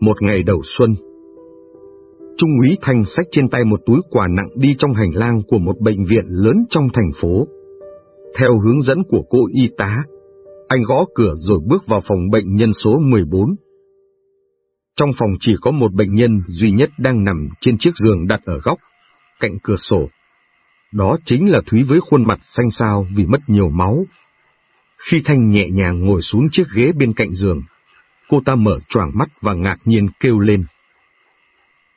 Một ngày đầu xuân. Trung úy Thanh sách trên tay một túi quà nặng đi trong hành lang của một bệnh viện lớn trong thành phố. Theo hướng dẫn của cô y tá, anh gõ cửa rồi bước vào phòng bệnh nhân số 14. Trong phòng chỉ có một bệnh nhân duy nhất đang nằm trên chiếc giường đặt ở góc, cạnh cửa sổ. Đó chính là Thúy với khuôn mặt xanh xao vì mất nhiều máu. Khi Thanh nhẹ nhàng ngồi xuống chiếc ghế bên cạnh giường, cô ta mở choàng mắt và ngạc nhiên kêu lên.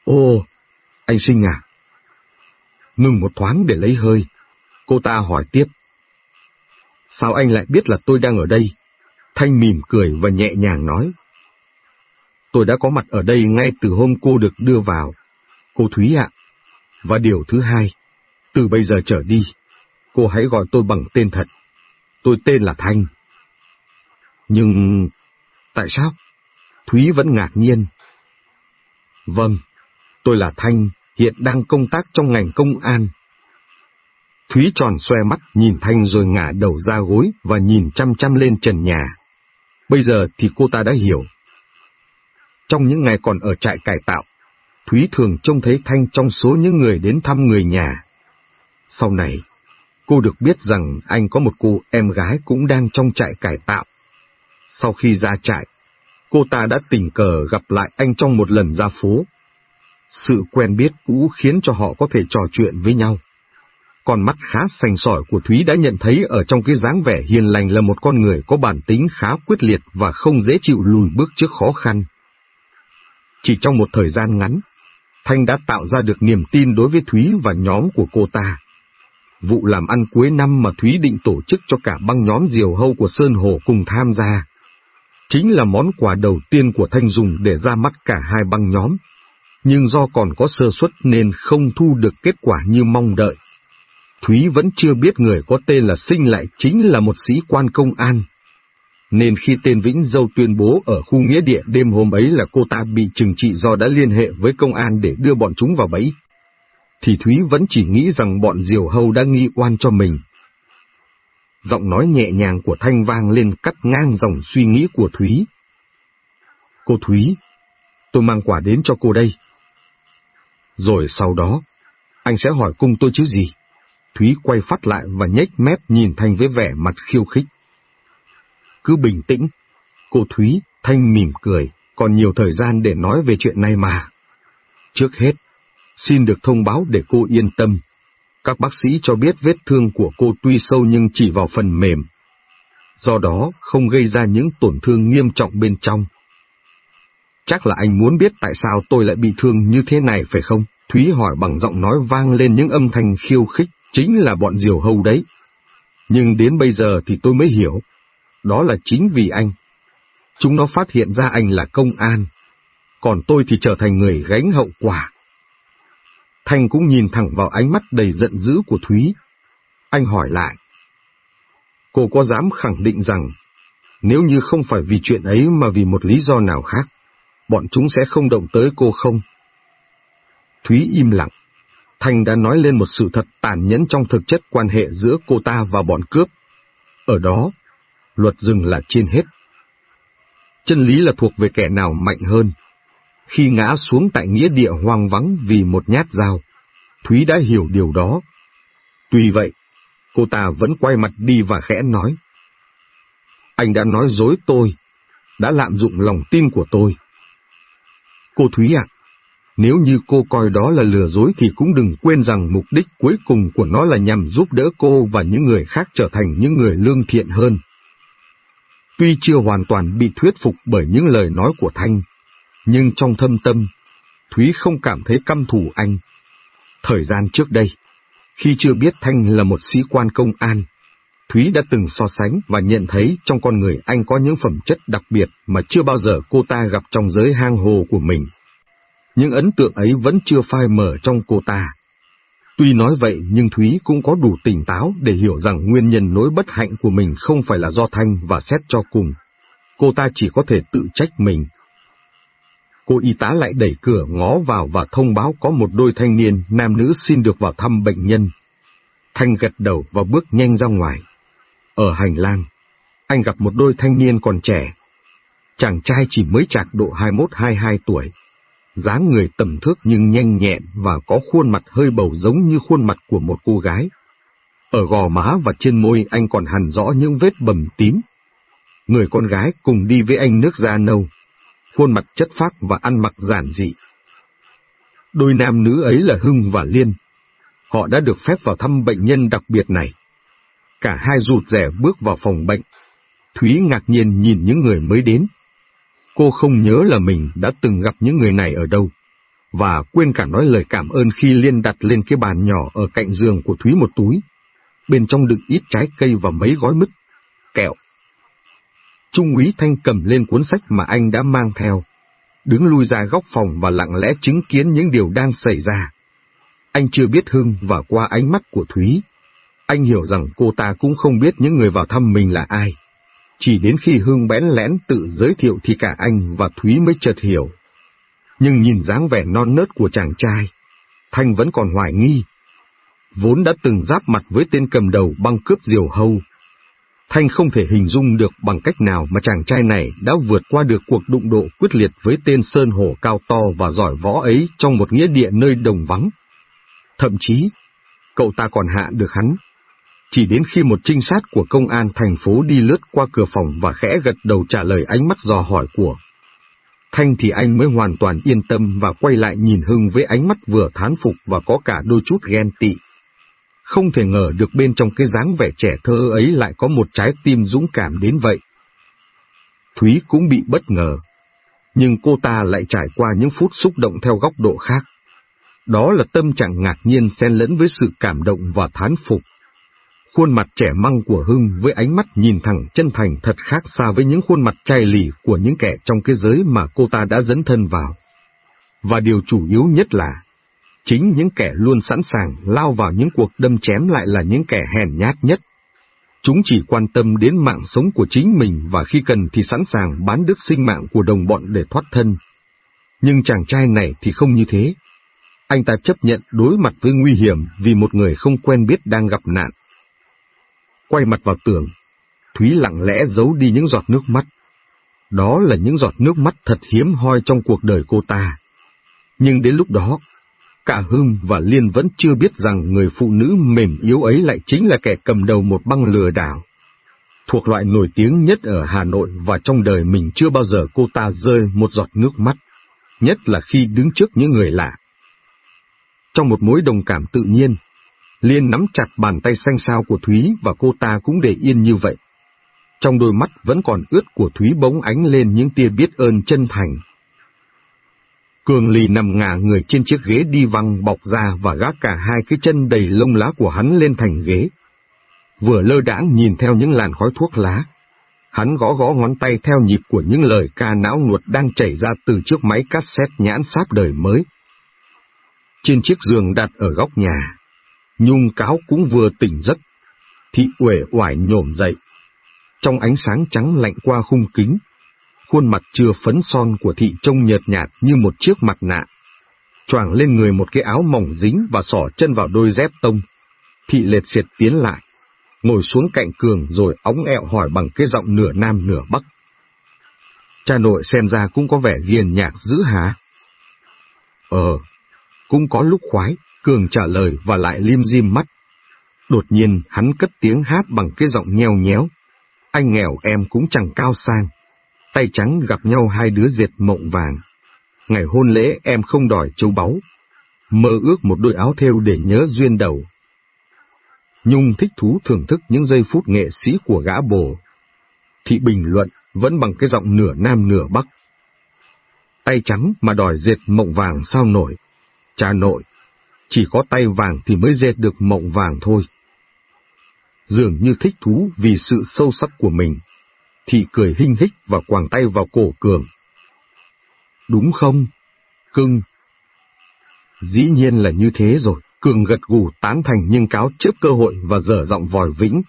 Ô, anh sinh à? Ngừng một thoáng để lấy hơi, cô ta hỏi tiếp. Sao anh lại biết là tôi đang ở đây? Thanh mỉm cười và nhẹ nhàng nói. Tôi đã có mặt ở đây ngay từ hôm cô được đưa vào. Cô Thúy ạ. Và điều thứ hai, từ bây giờ trở đi, cô hãy gọi tôi bằng tên thật. Tôi tên là Thanh. Nhưng tại sao? Thúy vẫn ngạc nhiên. Vâng, tôi là Thanh, hiện đang công tác trong ngành công an. Thúy tròn xoe mắt nhìn Thanh rồi ngả đầu ra gối và nhìn chăm chăm lên trần nhà. Bây giờ thì cô ta đã hiểu. Trong những ngày còn ở trại cải tạo, Thúy thường trông thấy Thanh trong số những người đến thăm người nhà. Sau này, cô được biết rằng anh có một cô em gái cũng đang trong trại cải tạo. Sau khi ra trại, cô ta đã tình cờ gặp lại anh trong một lần ra phố. Sự quen biết cũ khiến cho họ có thể trò chuyện với nhau. Con mắt khá sành sỏi của Thúy đã nhận thấy ở trong cái dáng vẻ hiền lành là một con người có bản tính khá quyết liệt và không dễ chịu lùi bước trước khó khăn. Chỉ trong một thời gian ngắn, Thanh đã tạo ra được niềm tin đối với Thúy và nhóm của cô ta. Vụ làm ăn cuối năm mà Thúy định tổ chức cho cả băng nhóm diều hâu của Sơn Hồ cùng tham gia. Chính là món quà đầu tiên của Thanh dùng để ra mắt cả hai băng nhóm. Nhưng do còn có sơ suất nên không thu được kết quả như mong đợi. Thúy vẫn chưa biết người có tên là Sinh lại chính là một sĩ quan công an. Nên khi tên Vĩnh Dâu tuyên bố ở khu nghĩa địa đêm hôm ấy là cô ta bị trừng trị do đã liên hệ với công an để đưa bọn chúng vào bẫy, thì Thúy vẫn chỉ nghĩ rằng bọn diều hâu đã nghi oan cho mình. Giọng nói nhẹ nhàng của Thanh vang lên cắt ngang dòng suy nghĩ của Thúy. Cô Thúy, tôi mang quả đến cho cô đây. Rồi sau đó, anh sẽ hỏi cung tôi chứ gì? Thúy quay phát lại và nhếch mép nhìn Thanh với vẻ mặt khiêu khích. Cứ bình tĩnh. Cô Thúy, Thanh mỉm cười, còn nhiều thời gian để nói về chuyện này mà. Trước hết, xin được thông báo để cô yên tâm. Các bác sĩ cho biết vết thương của cô tuy sâu nhưng chỉ vào phần mềm. Do đó, không gây ra những tổn thương nghiêm trọng bên trong. Chắc là anh muốn biết tại sao tôi lại bị thương như thế này phải không? Thúy hỏi bằng giọng nói vang lên những âm thanh khiêu khích chính là bọn diều hâu đấy. Nhưng đến bây giờ thì tôi mới hiểu, đó là chính vì anh. Chúng nó phát hiện ra anh là công an, còn tôi thì trở thành người gánh hậu quả. Thanh cũng nhìn thẳng vào ánh mắt đầy giận dữ của Thúy. Anh hỏi lại. Cô có dám khẳng định rằng, nếu như không phải vì chuyện ấy mà vì một lý do nào khác, bọn chúng sẽ không động tới cô không? Thúy im lặng. Thanh đã nói lên một sự thật tàn nhẫn trong thực chất quan hệ giữa cô ta và bọn cướp. Ở đó, luật rừng là trên hết. Chân lý là thuộc về kẻ nào mạnh hơn. Khi ngã xuống tại nghĩa địa hoang vắng vì một nhát dao, Thúy đã hiểu điều đó. Tuy vậy, cô ta vẫn quay mặt đi và khẽ nói. Anh đã nói dối tôi, đã lạm dụng lòng tin của tôi. Cô Thúy ạ, nếu như cô coi đó là lừa dối thì cũng đừng quên rằng mục đích cuối cùng của nó là nhằm giúp đỡ cô và những người khác trở thành những người lương thiện hơn. Tuy chưa hoàn toàn bị thuyết phục bởi những lời nói của Thanh, nhưng trong thâm tâm, Thúy không cảm thấy căm thù anh. Thời gian trước đây, khi chưa biết Thanh là một sĩ quan công an, Thúy đã từng so sánh và nhận thấy trong con người anh có những phẩm chất đặc biệt mà chưa bao giờ cô ta gặp trong giới hang hồ của mình. những ấn tượng ấy vẫn chưa phai mờ trong cô ta. Tuy nói vậy nhưng Thúy cũng có đủ tỉnh táo để hiểu rằng nguyên nhân nỗi bất hạnh của mình không phải là do Thanh và xét cho cùng. Cô ta chỉ có thể tự trách mình. Cô y tá lại đẩy cửa ngó vào và thông báo có một đôi thanh niên nam nữ xin được vào thăm bệnh nhân. Thanh gật đầu và bước nhanh ra ngoài. Ở hành lang, anh gặp một đôi thanh niên còn trẻ. Chàng trai chỉ mới chạc độ 21-22 tuổi, dáng người tầm thước nhưng nhanh nhẹn và có khuôn mặt hơi bầu giống như khuôn mặt của một cô gái. Ở gò má và trên môi anh còn hẳn rõ những vết bầm tím. Người con gái cùng đi với anh nước da nâu, khuôn mặt chất phác và ăn mặc giản dị. Đôi nam nữ ấy là Hưng và Liên. Họ đã được phép vào thăm bệnh nhân đặc biệt này. Cả hai rụt rẻ bước vào phòng bệnh. Thúy ngạc nhiên nhìn những người mới đến. Cô không nhớ là mình đã từng gặp những người này ở đâu, và quên cả nói lời cảm ơn khi Liên đặt lên cái bàn nhỏ ở cạnh giường của Thúy một túi. Bên trong đựng ít trái cây và mấy gói mứt. Trung úy Thanh cầm lên cuốn sách mà anh đã mang theo, đứng lui ra góc phòng và lặng lẽ chứng kiến những điều đang xảy ra. Anh chưa biết Hưng và qua ánh mắt của Thúy, anh hiểu rằng cô ta cũng không biết những người vào thăm mình là ai. Chỉ đến khi Hưng bén lén tự giới thiệu thì cả anh và Thúy mới chợt hiểu. Nhưng nhìn dáng vẻ non nớt của chàng trai, Thanh vẫn còn hoài nghi. Vốn đã từng giáp mặt với tên cầm đầu băng cướp diều hâu. Thanh không thể hình dung được bằng cách nào mà chàng trai này đã vượt qua được cuộc đụng độ quyết liệt với tên Sơn Hổ cao to và giỏi võ ấy trong một nghĩa địa nơi đồng vắng. Thậm chí, cậu ta còn hạ được hắn chỉ đến khi một trinh sát của công an thành phố đi lướt qua cửa phòng và khẽ gật đầu trả lời ánh mắt dò hỏi của Thanh thì anh mới hoàn toàn yên tâm và quay lại nhìn Hưng với ánh mắt vừa thán phục và có cả đôi chút ghen tị. Không thể ngờ được bên trong cái dáng vẻ trẻ thơ ấy lại có một trái tim dũng cảm đến vậy. Thúy cũng bị bất ngờ, nhưng cô ta lại trải qua những phút xúc động theo góc độ khác. Đó là tâm trạng ngạc nhiên xen lẫn với sự cảm động và thán phục. Khuôn mặt trẻ măng của Hưng với ánh mắt nhìn thẳng chân thành thật khác xa với những khuôn mặt chai lì của những kẻ trong cái giới mà cô ta đã dấn thân vào. Và điều chủ yếu nhất là, chính những kẻ luôn sẵn sàng lao vào những cuộc đâm chém lại là những kẻ hèn nhát nhất. Chúng chỉ quan tâm đến mạng sống của chính mình và khi cần thì sẵn sàng bán đứt sinh mạng của đồng bọn để thoát thân. Nhưng chàng trai này thì không như thế. Anh ta chấp nhận đối mặt với nguy hiểm vì một người không quen biết đang gặp nạn quay mặt vào tường. Thúy lặng lẽ giấu đi những giọt nước mắt. Đó là những giọt nước mắt thật hiếm hoi trong cuộc đời cô ta. Nhưng đến lúc đó, cả Hưng và Liên vẫn chưa biết rằng người phụ nữ mềm yếu ấy lại chính là kẻ cầm đầu một băng lừa đảo. Thuộc loại nổi tiếng nhất ở Hà Nội và trong đời mình chưa bao giờ cô ta rơi một giọt nước mắt, nhất là khi đứng trước những người lạ. Trong một mối đồng cảm tự nhiên, Liên nắm chặt bàn tay xanh xao của Thúy và cô ta cũng để yên như vậy. Trong đôi mắt vẫn còn ướt của Thúy bỗng ánh lên những tia biết ơn chân thành. Cường lì nằm ngả người trên chiếc ghế đi văng bọc ra và gác cả hai cái chân đầy lông lá của hắn lên thành ghế. Vừa lơ đãng nhìn theo những làn khói thuốc lá, hắn gõ gõ ngón tay theo nhịp của những lời ca não nuột đang chảy ra từ chiếc máy cassette nhãn sáp đời mới. Trên chiếc giường đặt ở góc nhà, Nhung cáo cũng vừa tỉnh giấc, thị uể oải nhổm dậy. Trong ánh sáng trắng lạnh qua khung kính, khuôn mặt chưa phấn son của thị trông nhợt nhạt như một chiếc mặt nạ. Choàng lên người một cái áo mỏng dính và xỏ chân vào đôi dép tông. Thị lệt phiệt tiến lại, ngồi xuống cạnh Cường rồi óng ẹo hỏi bằng cái giọng nửa nam nửa bắc. Cha nội xem ra cũng có vẻ ghiền nhạc dữ hả? Ờ, cũng có lúc khoái. Cường trả lời và lại lim dim mắt. Đột nhiên hắn cất tiếng hát bằng cái giọng nheo nhéo. Anh nghèo em cũng chẳng cao sang. Tay trắng gặp nhau hai đứa diệt mộng vàng. Ngày hôn lễ em không đòi châu báu. Mơ ước một đôi áo thêu để nhớ duyên đầu. Nhung thích thú thưởng thức những giây phút nghệ sĩ của gã bồ. Thị bình luận vẫn bằng cái giọng nửa nam nửa bắc. Tay trắng mà đòi dệt mộng vàng sao nổi. Cha nội, chỉ có tay vàng thì mới dệt được mộng vàng thôi. Dường như thích thú vì sự sâu sắc của mình, thị cười hinh hích và quàng tay vào cổ Cường. Đúng không, cưng? Dĩ nhiên là như thế rồi, Cường gật gù tán thành nhưng cáo trước cơ hội và dở giọng vòi vĩnh.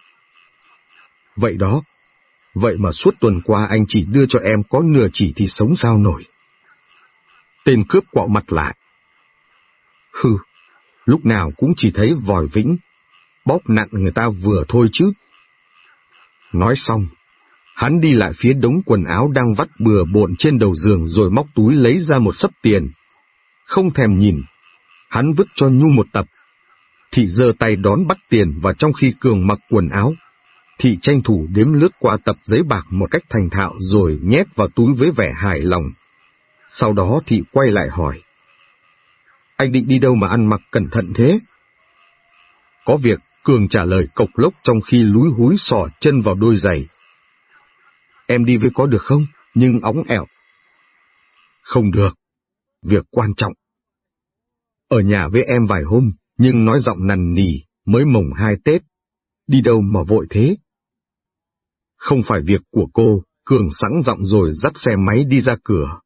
Vậy đó, vậy mà suốt tuần qua anh chỉ đưa cho em có nửa chỉ thì sống sao nổi. Tên cướp quạo mặt lại. Hừ, lúc nào cũng chỉ thấy vòi vĩnh, bóp nặn người ta vừa thôi chứ. Nói xong, Hắn đi lại phía đống quần áo đang vắt bừa bộn trên đầu giường rồi móc túi lấy ra một sấp tiền. Không thèm nhìn, hắn vứt cho Nhu một tập. Thị giơ tay đón bắt tiền và trong khi Cường mặc quần áo, Thị tranh thủ đếm lướt qua tập giấy bạc một cách thành thạo rồi nhét vào túi với vẻ hài lòng. Sau đó Thị quay lại hỏi. Anh định đi đâu mà ăn mặc cẩn thận thế? Có việc, Cường trả lời cộc lốc trong khi lúi húi sỏ chân vào đôi giày. Em đi với có được không? Nhưng óng ẻo. Không được. Việc quan trọng. Ở nhà với em vài hôm, nhưng nói giọng nằn nỉ, mới mồng hai Tết. Đi đâu mà vội thế? Không phải việc của cô, Cường sẵn giọng rồi dắt xe máy đi ra cửa.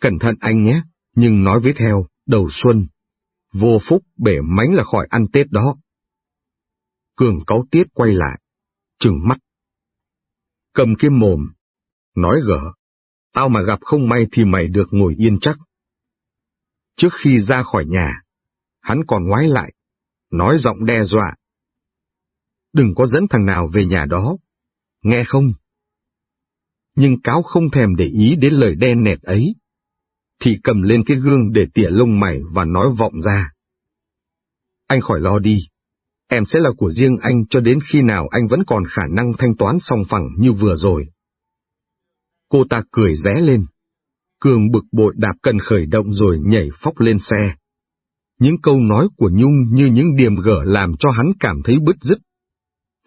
Cẩn thận anh nhé, nhưng nói với theo, đầu xuân. Vô phúc bể mánh là khỏi ăn Tết đó. Cường cáu tiết quay lại, trừng mắt. Cầm cái mồm, nói gở, tao mà gặp không may thì mày được ngồi yên chắc. Trước khi ra khỏi nhà, hắn còn ngoái lại, nói giọng đe dọa. Đừng có dẫn thằng nào về nhà đó, nghe không? Nhưng cáo không thèm để ý đến lời đen nẹt ấy. Thì cầm lên cái gương để tỉa lông mày và nói vọng ra. Anh khỏi lo đi, em sẽ là của riêng anh cho đến khi nào anh vẫn còn khả năng thanh toán song phẳng như vừa rồi. Cô ta cười ré lên. Cường bực bội đạp cần khởi động rồi nhảy phóc lên xe. Những câu nói của Nhung như những điểm gở làm cho hắn cảm thấy bứt rứt.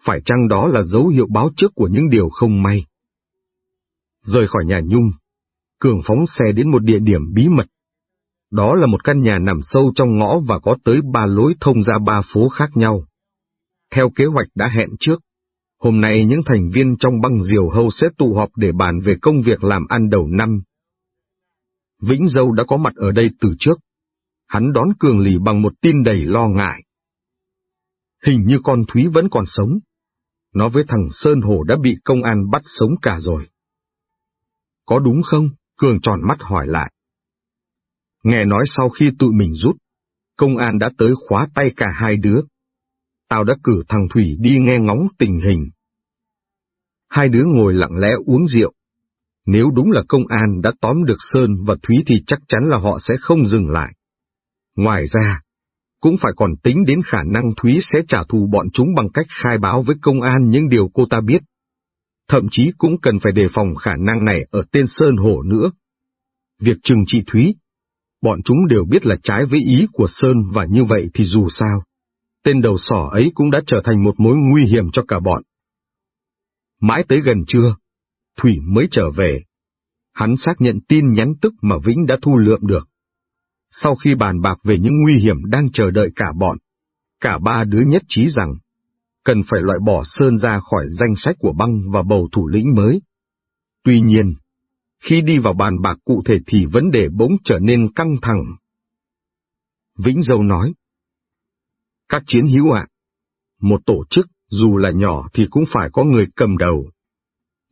Phải chăng đó là dấu hiệu báo trước của những điều không may? Rời khỏi nhà Nhung, Cường phóng xe đến một địa điểm bí mật. Đó là một căn nhà nằm sâu trong ngõ và có tới ba lối thông ra ba phố khác nhau. Theo kế hoạch đã hẹn trước, hôm nay những thành viên trong băng diều hâu sẽ tụ họp để bàn về công việc làm ăn đầu năm. Vĩnh Dâu đã có mặt ở đây từ trước. Hắn đón Cường lì bằng một tin đầy lo ngại. Hình như con Thúy vẫn còn sống. Nó với thằng Sơn Hổ đã bị công an bắt sống cả rồi. Có đúng không? Cường tròn mắt hỏi lại. Nghe nói sau khi tụi mình rút, công an đã tới khóa tay cả hai đứa. Tao đã cử thằng Thủy đi nghe ngóng tình hình. Hai đứa ngồi lặng lẽ uống rượu. Nếu đúng là công an đã tóm được Sơn và Thúy thì chắc chắn là họ sẽ không dừng lại. Ngoài ra, cũng phải còn tính đến khả năng Thúy sẽ trả thù bọn chúng bằng cách khai báo với công an những điều cô ta biết. Thậm chí cũng cần phải đề phòng khả năng này ở tên Sơn Hổ nữa. Việc trừng trị Thúy, bọn chúng đều biết là trái với ý của Sơn và như vậy thì dù sao, tên đầu sỏ ấy cũng đã trở thành một mối nguy hiểm cho cả bọn. Mãi tới gần trưa, Thủy mới trở về. Hắn xác nhận tin nhắn tức mà Vĩnh đã thu lượm được. Sau khi bàn bạc về những nguy hiểm đang chờ đợi cả bọn, cả ba đứa nhất trí rằng, cần phải loại bỏ Sơn ra khỏi danh sách của băng và bầu thủ lĩnh mới. Tuy nhiên, khi đi vào bàn bạc cụ thể thì vấn đề bỗng trở nên căng thẳng. Vĩnh Dâu nói, các chiến hữu ạ, một tổ chức dù là nhỏ thì cũng phải có người cầm đầu.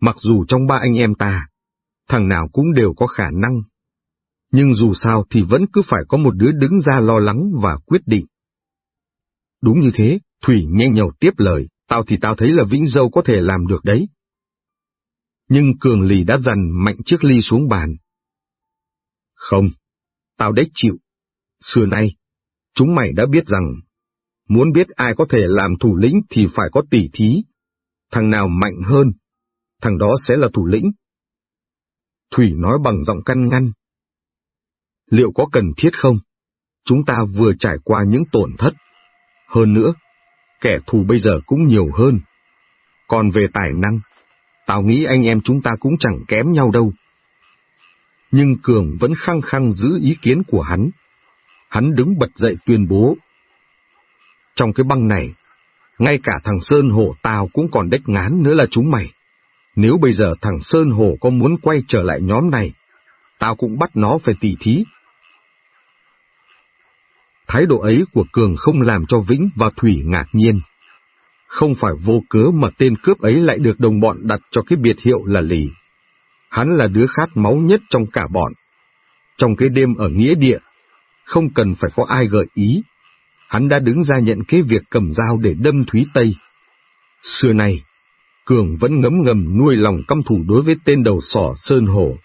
Mặc dù trong ba anh em ta, thằng nào cũng đều có khả năng nhưng dù sao thì vẫn cứ phải có một đứa đứng ra lo lắng và quyết định. Đúng như thế, Thủy nhanh nhầu tiếp lời, tao thì tao thấy là Vĩnh Dâu có thể làm được đấy. Nhưng Cường Lì đã dằn mạnh chiếc ly xuống bàn. Không, tao đếch chịu. Xưa nay, chúng mày đã biết rằng, muốn biết ai có thể làm thủ lĩnh thì phải có tỉ thí. Thằng nào mạnh hơn, thằng đó sẽ là thủ lĩnh. Thủy nói bằng giọng căn ngăn liệu có cần thiết không? Chúng ta vừa trải qua những tổn thất. Hơn nữa, kẻ thù bây giờ cũng nhiều hơn. Còn về tài năng, tao nghĩ anh em chúng ta cũng chẳng kém nhau đâu. Nhưng Cường vẫn khăng khăng giữ ý kiến của hắn. Hắn đứng bật dậy tuyên bố. Trong cái băng này, ngay cả thằng Sơn Hổ tao cũng còn đếch ngán nữa là chúng mày. Nếu bây giờ thằng Sơn Hổ có muốn quay trở lại nhóm này, tao cũng bắt nó phải tỉ thí Thái độ ấy của Cường không làm cho Vĩnh và Thủy ngạc nhiên. Không phải vô cớ mà tên cướp ấy lại được đồng bọn đặt cho cái biệt hiệu là lì. Hắn là đứa khát máu nhất trong cả bọn. Trong cái đêm ở nghĩa địa, không cần phải có ai gợi ý. Hắn đã đứng ra nhận kế việc cầm dao để đâm Thúy Tây. Xưa nay, Cường vẫn ngấm ngầm nuôi lòng căm thù đối với tên đầu sỏ Sơn Hổ.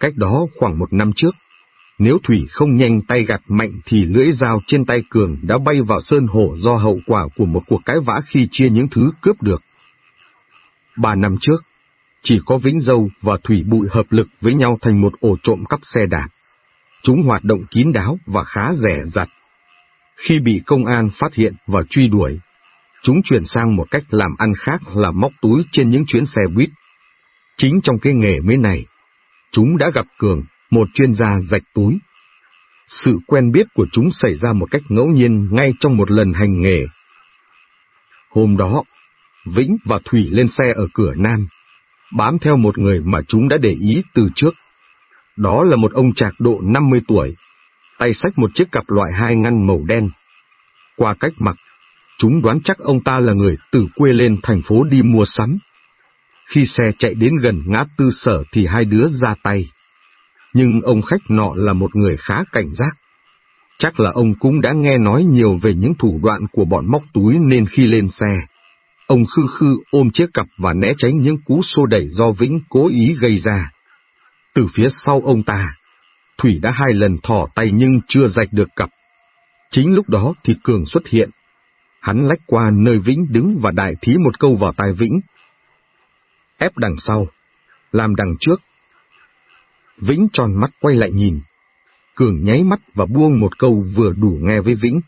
Cách đó khoảng một năm trước, nếu Thủy không nhanh tay gạt mạnh thì lưỡi dao trên tay Cường đã bay vào Sơn Hổ do hậu quả của một cuộc cãi vã khi chia những thứ cướp được. Ba năm trước, chỉ có Vĩnh Dâu và Thủy Bụi hợp lực với nhau thành một ổ trộm cắp xe đạp. Chúng hoạt động kín đáo và khá rẻ rặt. Khi bị công an phát hiện và truy đuổi, chúng chuyển sang một cách làm ăn khác là móc túi trên những chuyến xe buýt. Chính trong cái nghề mới này, chúng đã gặp Cường, một chuyên gia rạch túi. Sự quen biết của chúng xảy ra một cách ngẫu nhiên ngay trong một lần hành nghề. Hôm đó, Vĩnh và Thủy lên xe ở cửa Nam, bám theo một người mà chúng đã để ý từ trước. Đó là một ông trạc độ 50 tuổi, tay xách một chiếc cặp loại hai ngăn màu đen. Qua cách mặc, chúng đoán chắc ông ta là người từ quê lên thành phố đi mua sắm. Khi xe chạy đến gần ngã tư sở thì hai đứa ra tay. Nhưng ông khách nọ là một người khá cảnh giác. Chắc là ông cũng đã nghe nói nhiều về những thủ đoạn của bọn móc túi nên khi lên xe, ông khư khư ôm chiếc cặp và né tránh những cú xô đẩy do Vĩnh cố ý gây ra. Từ phía sau ông ta, Thủy đã hai lần thỏ tay nhưng chưa rạch được cặp. Chính lúc đó thì Cường xuất hiện. Hắn lách qua nơi Vĩnh đứng và đại thí một câu vào tai Vĩnh. Ép đằng sau, làm đằng trước. Vĩnh tròn mắt quay lại nhìn. Cường nháy mắt và buông một câu vừa đủ nghe với Vĩnh.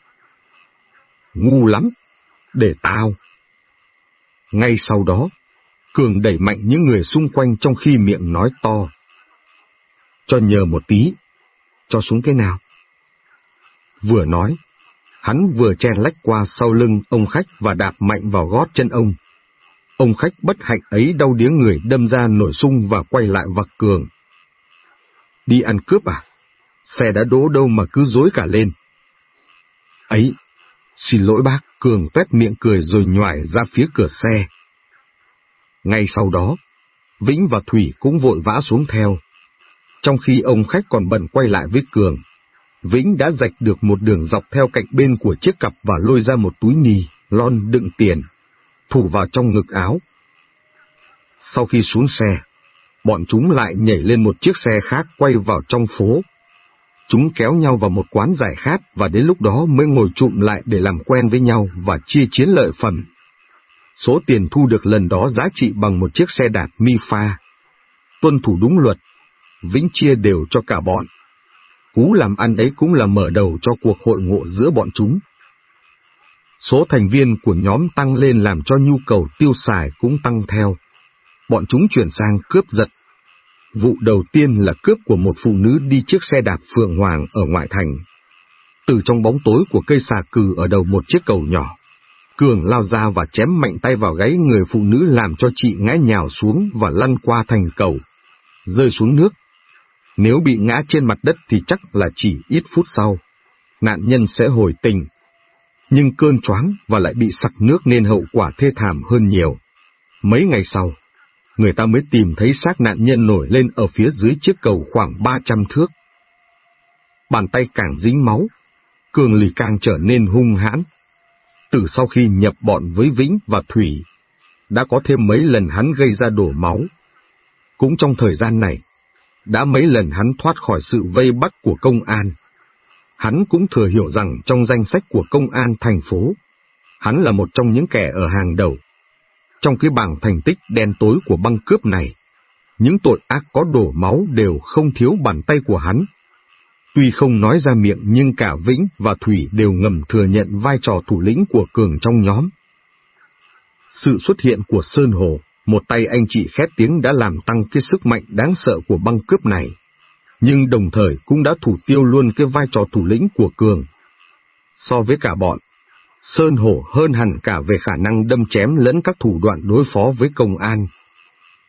Ngu lắm, để tao. Ngay sau đó, Cường đẩy mạnh những người xung quanh trong khi miệng nói to. Cho nhờ một tí, cho xuống cái nào. Vừa nói, hắn vừa chen lách qua sau lưng ông khách và đạp mạnh vào gót chân ông. Ông khách bất hạnh ấy đau điếng người đâm ra nổi sung và quay lại vặc cường. Đi ăn cướp à? Xe đã đỗ đâu mà cứ dối cả lên. Ấy, xin lỗi bác, Cường tuét miệng cười rồi nhoải ra phía cửa xe. Ngay sau đó, Vĩnh và Thủy cũng vội vã xuống theo. Trong khi ông khách còn bận quay lại với Cường, Vĩnh đã rạch được một đường dọc theo cạnh bên của chiếc cặp và lôi ra một túi nì, lon đựng tiền, thủ vào trong ngực áo. Sau khi xuống xe, bọn chúng lại nhảy lên một chiếc xe khác quay vào trong phố. Chúng kéo nhau vào một quán giải khát và đến lúc đó mới ngồi trụm lại để làm quen với nhau và chia chiến lợi phẩm. Số tiền thu được lần đó giá trị bằng một chiếc xe đạp mi pha. Tuân thủ đúng luật, Vĩnh chia đều cho cả bọn. Cú làm ăn ấy cũng là mở đầu cho cuộc hội ngộ giữa bọn chúng. Số thành viên của nhóm tăng lên làm cho nhu cầu tiêu xài cũng tăng theo. Bọn chúng chuyển sang cướp giật. Vụ đầu tiên là cướp của một phụ nữ đi chiếc xe đạp phượng hoàng ở ngoại thành. Từ trong bóng tối của cây xà cừ ở đầu một chiếc cầu nhỏ, Cường lao ra và chém mạnh tay vào gáy người phụ nữ làm cho chị ngã nhào xuống và lăn qua thành cầu, rơi xuống nước. Nếu bị ngã trên mặt đất thì chắc là chỉ ít phút sau, nạn nhân sẽ hồi tình. Nhưng cơn choáng và lại bị sặc nước nên hậu quả thê thảm hơn nhiều. Mấy ngày sau, người ta mới tìm thấy xác nạn nhân nổi lên ở phía dưới chiếc cầu khoảng 300 thước. Bàn tay càng dính máu, Cường lì càng trở nên hung hãn. Từ sau khi nhập bọn với Vĩnh và Thủy, đã có thêm mấy lần hắn gây ra đổ máu. Cũng trong thời gian này, đã mấy lần hắn thoát khỏi sự vây bắt của công an. Hắn cũng thừa hiểu rằng trong danh sách của công an thành phố, hắn là một trong những kẻ ở hàng đầu. Trong cái bảng thành tích đen tối của băng cướp này, những tội ác có đổ máu đều không thiếu bàn tay của hắn. Tuy không nói ra miệng nhưng cả Vĩnh và Thủy đều ngầm thừa nhận vai trò thủ lĩnh của Cường trong nhóm. Sự xuất hiện của Sơn Hồ một tay anh chị khét tiếng đã làm tăng cái sức mạnh đáng sợ của băng cướp này, nhưng đồng thời cũng đã thủ tiêu luôn cái vai trò thủ lĩnh của Cường. So với cả bọn, Sơn Hổ hơn hẳn cả về khả năng đâm chém lẫn các thủ đoạn đối phó với công an.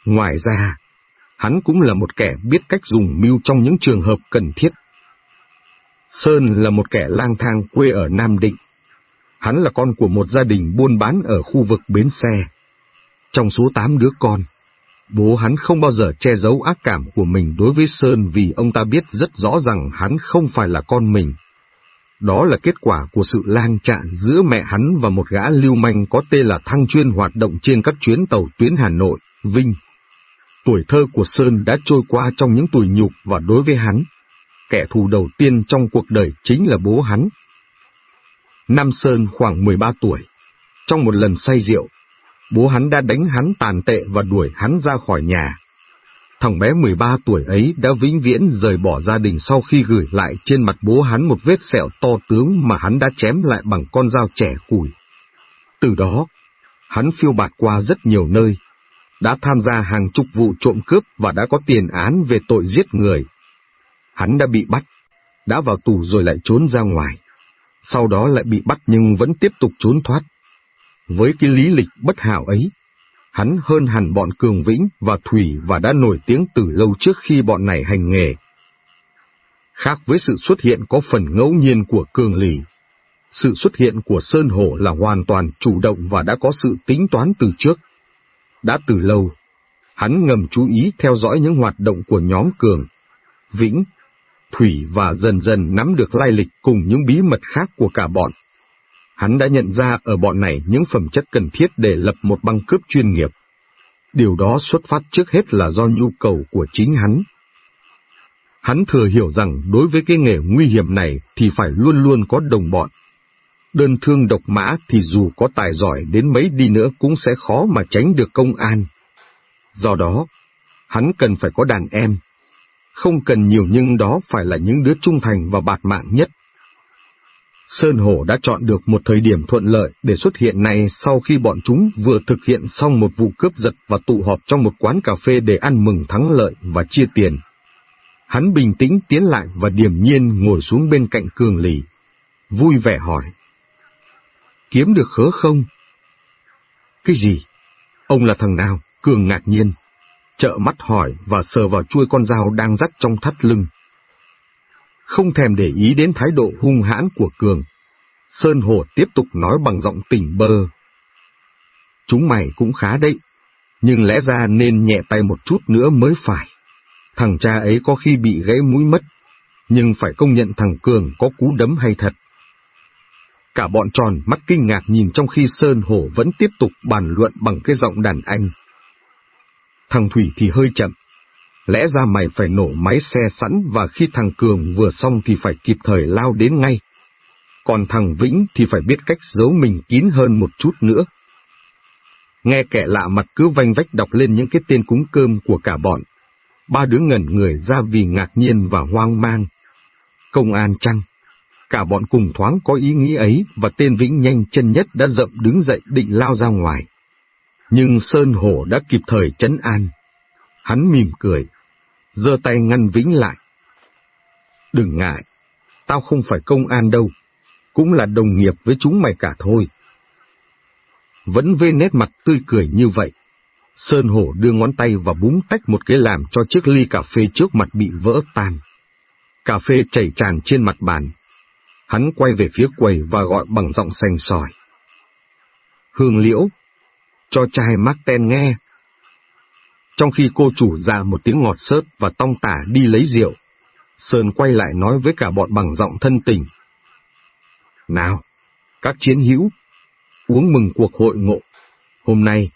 Ngoài ra, hắn cũng là một kẻ biết cách dùng mưu trong những trường hợp cần thiết. Sơn là một kẻ lang thang quê ở Nam Định. Hắn là con của một gia đình buôn bán ở khu vực bến xe. Trong số tám đứa con, bố hắn không bao giờ che giấu ác cảm của mình đối với Sơn vì ông ta biết rất rõ rằng hắn không phải là con mình. Đó là kết quả của sự lang trạng giữa mẹ hắn và một gã lưu manh có tên là Thăng Chuyên hoạt động trên các chuyến tàu tuyến Hà Nội, Vinh. Tuổi thơ của Sơn đã trôi qua trong những tuổi nhục và đối với hắn, kẻ thù đầu tiên trong cuộc đời chính là bố hắn. Nam Sơn khoảng 13 tuổi. Trong một lần say rượu, bố hắn đã đánh hắn tàn tệ và đuổi hắn ra khỏi nhà. Thằng bé 13 tuổi ấy đã vĩnh viễn rời bỏ gia đình sau khi gửi lại trên mặt bố hắn một vết sẹo to tướng mà hắn đã chém lại bằng con dao trẻ củi. Từ đó, hắn phiêu bạt qua rất nhiều nơi, đã tham gia hàng chục vụ trộm cướp và đã có tiền án về tội giết người. Hắn đã bị bắt, đã vào tù rồi lại trốn ra ngoài, sau đó lại bị bắt nhưng vẫn tiếp tục trốn thoát. Với cái lý lịch bất hảo ấy, hắn hơn hẳn bọn Cường Vĩnh và Thủy và đã nổi tiếng từ lâu trước khi bọn này hành nghề. Khác với sự xuất hiện có phần ngẫu nhiên của Cường Lì, sự xuất hiện của Sơn Hổ là hoàn toàn chủ động và đã có sự tính toán từ trước. Đã từ lâu, hắn ngầm chú ý theo dõi những hoạt động của nhóm Cường, Vĩnh, Thủy và dần dần nắm được lai lịch cùng những bí mật khác của cả bọn. Hắn đã nhận ra ở bọn này những phẩm chất cần thiết để lập một băng cướp chuyên nghiệp. Điều đó xuất phát trước hết là do nhu cầu của chính hắn. Hắn thừa hiểu rằng đối với cái nghề nguy hiểm này thì phải luôn luôn có đồng bọn. Đơn thương độc mã thì dù có tài giỏi đến mấy đi nữa cũng sẽ khó mà tránh được công an. Do đó, hắn cần phải có đàn em. Không cần nhiều nhưng đó phải là những đứa trung thành và bạt mạng nhất. Sơn Hổ đã chọn được một thời điểm thuận lợi để xuất hiện này sau khi bọn chúng vừa thực hiện xong một vụ cướp giật và tụ họp trong một quán cà phê để ăn mừng thắng lợi và chia tiền. Hắn bình tĩnh tiến lại và điềm nhiên ngồi xuống bên cạnh Cường Lì, vui vẻ hỏi. Kiếm được khớ không? Cái gì? Ông là thằng nào? Cường ngạc nhiên, trợ mắt hỏi và sờ vào chuôi con dao đang dắt trong thắt lưng không thèm để ý đến thái độ hung hãn của Cường. Sơn Hồ tiếp tục nói bằng giọng tỉnh bơ. Chúng mày cũng khá đấy, nhưng lẽ ra nên nhẹ tay một chút nữa mới phải. Thằng cha ấy có khi bị gãy mũi mất, nhưng phải công nhận thằng Cường có cú đấm hay thật. Cả bọn tròn mắt kinh ngạc nhìn trong khi Sơn Hổ vẫn tiếp tục bàn luận bằng cái giọng đàn anh. Thằng Thủy thì hơi chậm, Lẽ ra mày phải nổ máy xe sẵn và khi thằng Cường vừa xong thì phải kịp thời lao đến ngay. Còn thằng Vĩnh thì phải biết cách giấu mình kín hơn một chút nữa. Nghe kẻ lạ mặt cứ vanh vách đọc lên những cái tên cúng cơm của cả bọn. Ba đứa ngẩn người ra vì ngạc nhiên và hoang mang. Công an chăng? Cả bọn cùng thoáng có ý nghĩ ấy và tên Vĩnh nhanh chân nhất đã rậm đứng dậy định lao ra ngoài. Nhưng Sơn Hổ đã kịp thời chấn an. Hắn mỉm cười, giơ tay ngăn Vĩnh lại. Đừng ngại, tao không phải công an đâu, cũng là đồng nghiệp với chúng mày cả thôi. Vẫn vê nét mặt tươi cười như vậy, Sơn Hổ đưa ngón tay và búng tách một cái làm cho chiếc ly cà phê trước mặt bị vỡ tan. Cà phê chảy tràn trên mặt bàn. Hắn quay về phía quầy và gọi bằng giọng xanh sỏi. Hương liễu, cho chai Martin nghe trong khi cô chủ ra một tiếng ngọt sớt và tong tả đi lấy rượu, Sơn quay lại nói với cả bọn bằng giọng thân tình. Nào, các chiến hữu, uống mừng cuộc hội ngộ. Hôm nay,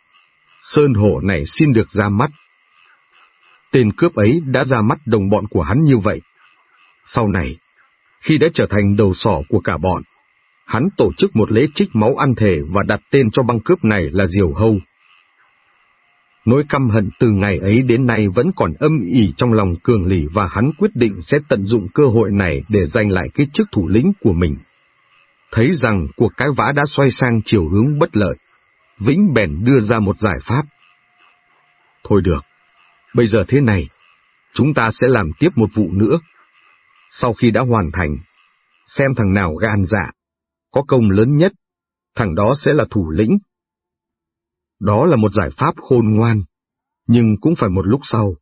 Sơn Hổ này xin được ra mắt. Tên cướp ấy đã ra mắt đồng bọn của hắn như vậy. Sau này, khi đã trở thành đầu sỏ của cả bọn, hắn tổ chức một lễ trích máu ăn thể và đặt tên cho băng cướp này là Diều Hâu. Nỗi căm hận từ ngày ấy đến nay vẫn còn âm ỉ trong lòng cường lì và hắn quyết định sẽ tận dụng cơ hội này để giành lại cái chức thủ lĩnh của mình. Thấy rằng cuộc cái vã đã xoay sang chiều hướng bất lợi, Vĩnh bèn đưa ra một giải pháp. Thôi được, bây giờ thế này, chúng ta sẽ làm tiếp một vụ nữa. Sau khi đã hoàn thành, xem thằng nào gan dạ, có công lớn nhất, thằng đó sẽ là thủ lĩnh đó là một giải pháp khôn ngoan, nhưng cũng phải một lúc sau,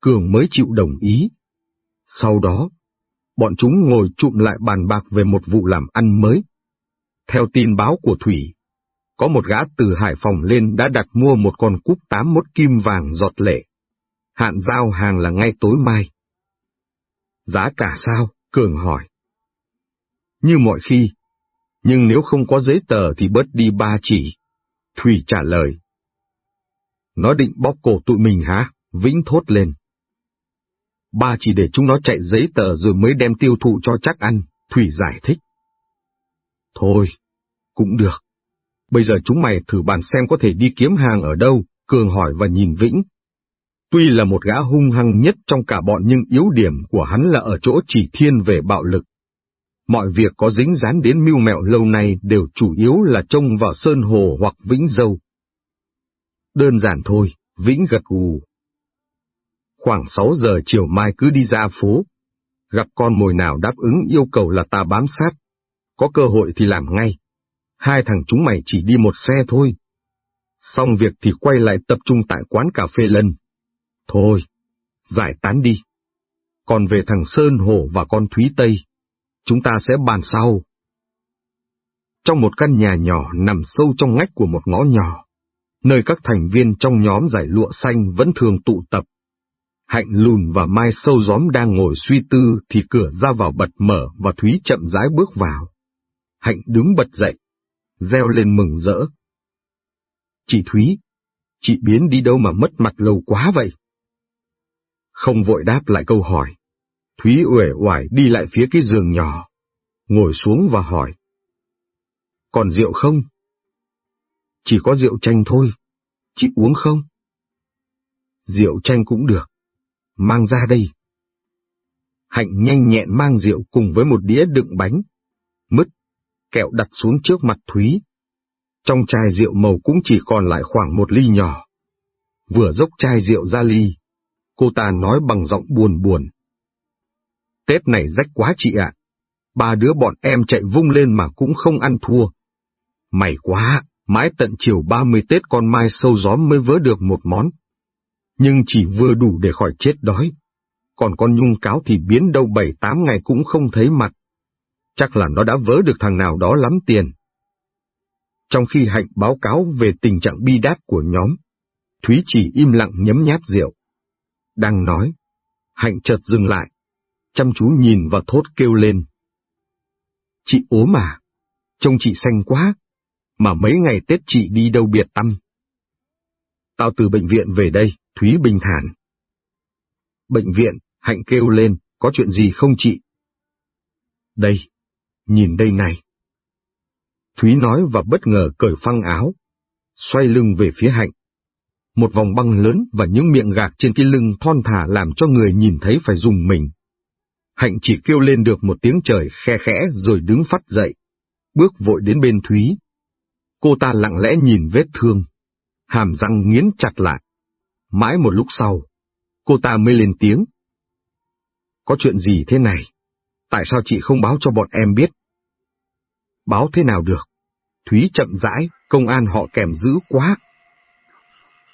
Cường mới chịu đồng ý. Sau đó, bọn chúng ngồi chụm lại bàn bạc về một vụ làm ăn mới. Theo tin báo của Thủy, có một gã từ Hải Phòng lên đã đặt mua một con cúp tám mốt kim vàng giọt lệ. Hạn giao hàng là ngay tối mai. Giá cả sao? Cường hỏi. như mọi khi. Nhưng nếu không có giấy tờ thì bớt đi ba chỉ. Thủy trả lời. Nó định bóp cổ tụi mình hả? Vĩnh thốt lên. Ba chỉ để chúng nó chạy giấy tờ rồi mới đem tiêu thụ cho chắc ăn, Thủy giải thích. Thôi, cũng được. Bây giờ chúng mày thử bàn xem có thể đi kiếm hàng ở đâu, Cường hỏi và nhìn Vĩnh. Tuy là một gã hung hăng nhất trong cả bọn nhưng yếu điểm của hắn là ở chỗ chỉ thiên về bạo lực. Mọi việc có dính dán đến mưu mẹo lâu nay đều chủ yếu là trông vào Sơn Hồ hoặc Vĩnh Dâu. Đơn giản thôi, Vĩnh gật gù. Khoảng 6 giờ chiều mai cứ đi ra phố. Gặp con mồi nào đáp ứng yêu cầu là ta bám sát. Có cơ hội thì làm ngay. Hai thằng chúng mày chỉ đi một xe thôi. Xong việc thì quay lại tập trung tại quán cà phê lần. Thôi, giải tán đi. Còn về thằng Sơn Hổ và con Thúy Tây, chúng ta sẽ bàn sau. Trong một căn nhà nhỏ nằm sâu trong ngách của một ngõ nhỏ, nơi các thành viên trong nhóm giải lụa xanh vẫn thường tụ tập. Hạnh lùn và Mai sâu gióm đang ngồi suy tư thì cửa ra vào bật mở và Thúy chậm rãi bước vào. Hạnh đứng bật dậy, reo lên mừng rỡ. Chị Thúy, chị biến đi đâu mà mất mặt lâu quá vậy? Không vội đáp lại câu hỏi. Thúy uể oải đi lại phía cái giường nhỏ, ngồi xuống và hỏi. Còn rượu không? Chỉ có rượu chanh thôi, chị uống không? Rượu chanh cũng được, mang ra đây. Hạnh nhanh nhẹn mang rượu cùng với một đĩa đựng bánh, mứt, kẹo đặt xuống trước mặt Thúy. Trong chai rượu màu cũng chỉ còn lại khoảng một ly nhỏ. Vừa dốc chai rượu ra ly, cô ta nói bằng giọng buồn buồn. Tết này rách quá chị ạ. Ba đứa bọn em chạy vung lên mà cũng không ăn thua. Mày quá, mãi tận chiều ba mươi Tết con mai sâu gió mới vớ được một món. Nhưng chỉ vừa đủ để khỏi chết đói. Còn con nhung cáo thì biến đâu bảy tám ngày cũng không thấy mặt. Chắc là nó đã vớ được thằng nào đó lắm tiền. Trong khi Hạnh báo cáo về tình trạng bi đát của nhóm, Thúy chỉ im lặng nhấm nháp rượu. Đang nói, Hạnh chợt dừng lại, chăm chú nhìn và thốt kêu lên. Chị ốm à? Trông chị xanh quá, mà mấy ngày Tết chị đi đâu biệt tâm. Tao từ bệnh viện về đây, Thúy bình thản. Bệnh viện, Hạnh kêu lên, có chuyện gì không chị? Đây, nhìn đây này. Thúy nói và bất ngờ cởi phăng áo, xoay lưng về phía Hạnh. Một vòng băng lớn và những miệng gạc trên cái lưng thon thả làm cho người nhìn thấy phải dùng mình. Hạnh chỉ kêu lên được một tiếng trời khe khẽ rồi đứng phát dậy, bước vội đến bên Thúy. Cô ta lặng lẽ nhìn vết thương, hàm răng nghiến chặt lại. Mãi một lúc sau, cô ta mới lên tiếng. Có chuyện gì thế này? Tại sao chị không báo cho bọn em biết? Báo thế nào được? Thúy chậm rãi, công an họ kèm giữ quá.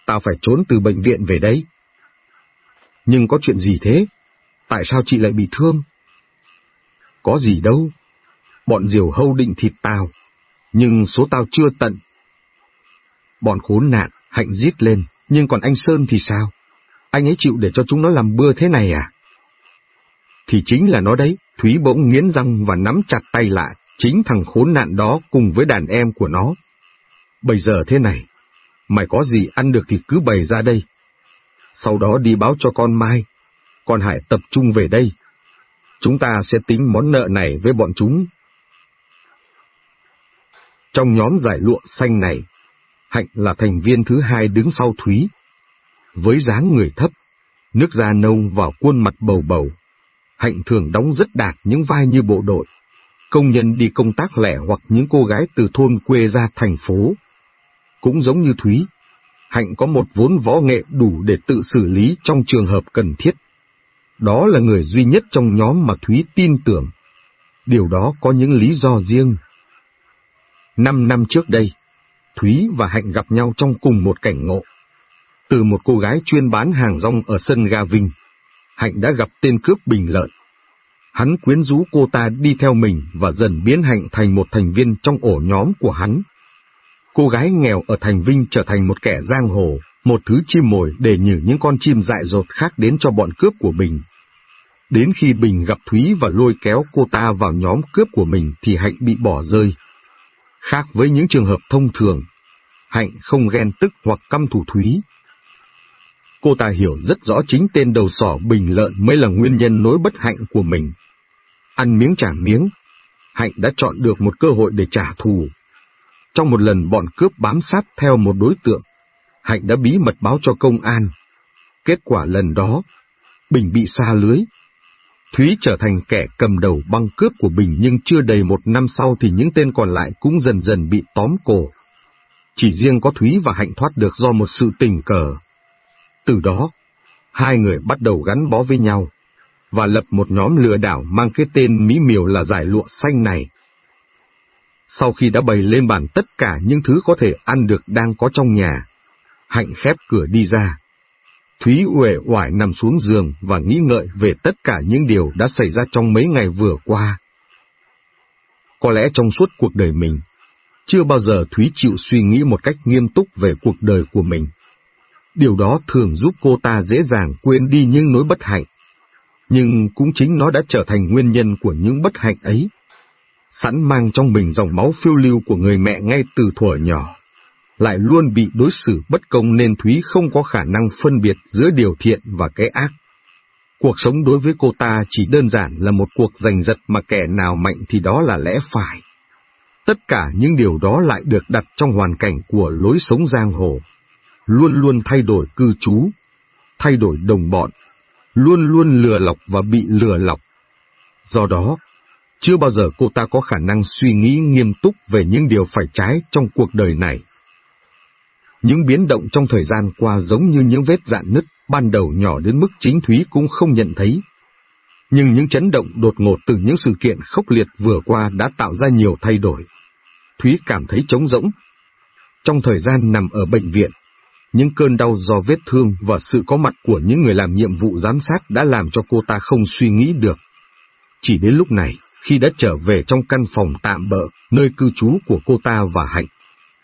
Tao phải trốn từ bệnh viện về đây. Nhưng có chuyện gì thế? Tại sao chị lại bị thương? Có gì đâu, bọn diều hâu định thịt tao, nhưng số tao chưa tận. Bọn khốn nạn, hạnh giết lên, nhưng còn anh Sơn thì sao? Anh ấy chịu để cho chúng nó làm bưa thế này à? Thì chính là nó đấy, Thúy bỗng nghiến răng và nắm chặt tay lại, chính thằng khốn nạn đó cùng với đàn em của nó. Bây giờ thế này, mày có gì ăn được thì cứ bày ra đây. Sau đó đi báo cho con Mai, con Hải tập trung về đây. Chúng ta sẽ tính món nợ này với bọn chúng. Trong nhóm giải lụa xanh này, Hạnh là thành viên thứ hai đứng sau Thúy. Với dáng người thấp, nước da nâu vào khuôn mặt bầu bầu, Hạnh thường đóng rất đạt những vai như bộ đội, công nhân đi công tác lẻ hoặc những cô gái từ thôn quê ra thành phố. Cũng giống như Thúy, Hạnh có một vốn võ nghệ đủ để tự xử lý trong trường hợp cần thiết. Đó là người duy nhất trong nhóm mà Thúy tin tưởng. Điều đó có những lý do riêng. Năm năm trước đây, Thúy và Hạnh gặp nhau trong cùng một cảnh ngộ. Từ một cô gái chuyên bán hàng rong ở sân ga Vinh, Hạnh đã gặp tên cướp bình lợi. Hắn quyến rũ cô ta đi theo mình và dần biến Hạnh thành một thành viên trong ổ nhóm của hắn. Cô gái nghèo ở thành Vinh trở thành một kẻ giang hồ, một thứ chim mồi để nhử những con chim dại dột khác đến cho bọn cướp của mình. Đến khi Bình gặp Thúy và lôi kéo cô ta vào nhóm cướp của mình thì Hạnh bị bỏ rơi. Khác với những trường hợp thông thường, Hạnh không ghen tức hoặc căm thù Thúy. Cô ta hiểu rất rõ chính tên đầu sỏ Bình Lợn mới là nguyên nhân nối bất hạnh của mình. Ăn miếng trả miếng, Hạnh đã chọn được một cơ hội để trả thù. Trong một lần bọn cướp bám sát theo một đối tượng, Hạnh đã bí mật báo cho công an. Kết quả lần đó, Bình bị xa lưới. Thúy trở thành kẻ cầm đầu băng cướp của Bình nhưng chưa đầy một năm sau thì những tên còn lại cũng dần dần bị tóm cổ. Chỉ riêng có Thúy và Hạnh thoát được do một sự tình cờ. Từ đó, hai người bắt đầu gắn bó với nhau và lập một nhóm lừa đảo mang cái tên mỹ miều là giải lụa xanh này. Sau khi đã bày lên bàn tất cả những thứ có thể ăn được đang có trong nhà, Hạnh khép cửa đi ra. Thúy uể oải nằm xuống giường và nghĩ ngợi về tất cả những điều đã xảy ra trong mấy ngày vừa qua. Có lẽ trong suốt cuộc đời mình, chưa bao giờ Thúy chịu suy nghĩ một cách nghiêm túc về cuộc đời của mình. Điều đó thường giúp cô ta dễ dàng quên đi những nỗi bất hạnh. Nhưng cũng chính nó đã trở thành nguyên nhân của những bất hạnh ấy. Sẵn mang trong mình dòng máu phiêu lưu của người mẹ ngay từ thuở nhỏ lại luôn bị đối xử bất công nên Thúy không có khả năng phân biệt giữa điều thiện và cái ác. Cuộc sống đối với cô ta chỉ đơn giản là một cuộc giành giật mà kẻ nào mạnh thì đó là lẽ phải. Tất cả những điều đó lại được đặt trong hoàn cảnh của lối sống giang hồ, luôn luôn thay đổi cư trú, thay đổi đồng bọn, luôn luôn lừa lọc và bị lừa lọc. Do đó, chưa bao giờ cô ta có khả năng suy nghĩ nghiêm túc về những điều phải trái trong cuộc đời này. Những biến động trong thời gian qua giống như những vết dạn nứt, ban đầu nhỏ đến mức chính Thúy cũng không nhận thấy. Nhưng những chấn động đột ngột từ những sự kiện khốc liệt vừa qua đã tạo ra nhiều thay đổi. Thúy cảm thấy trống rỗng. Trong thời gian nằm ở bệnh viện, những cơn đau do vết thương và sự có mặt của những người làm nhiệm vụ giám sát đã làm cho cô ta không suy nghĩ được. Chỉ đến lúc này, khi đã trở về trong căn phòng tạm bỡ, nơi cư trú của cô ta và Hạnh,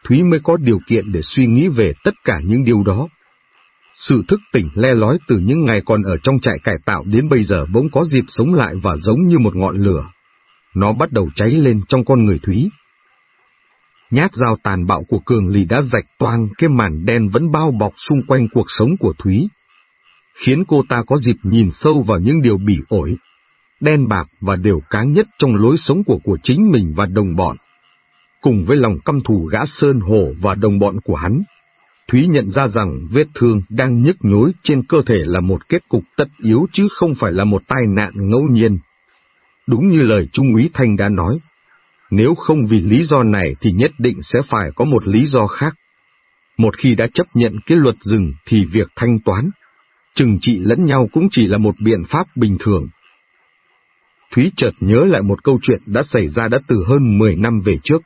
Thúy mới có điều kiện để suy nghĩ về tất cả những điều đó. Sự thức tỉnh le lói từ những ngày còn ở trong trại cải tạo đến bây giờ bỗng có dịp sống lại và giống như một ngọn lửa. Nó bắt đầu cháy lên trong con người Thúy. Nhát dao tàn bạo của Cường Lì đã rạch toang cái màn đen vẫn bao bọc xung quanh cuộc sống của Thúy, khiến cô ta có dịp nhìn sâu vào những điều bỉ ổi, đen bạc và đều cáng nhất trong lối sống của của chính mình và đồng bọn cùng với lòng căm thù gã Sơn Hổ và đồng bọn của hắn. Thúy nhận ra rằng vết thương đang nhức nhối trên cơ thể là một kết cục tất yếu chứ không phải là một tai nạn ngẫu nhiên. Đúng như lời Trung úy Thanh đã nói, nếu không vì lý do này thì nhất định sẽ phải có một lý do khác. Một khi đã chấp nhận cái luật rừng thì việc thanh toán, trừng trị lẫn nhau cũng chỉ là một biện pháp bình thường. Thúy chợt nhớ lại một câu chuyện đã xảy ra đã từ hơn 10 năm về trước.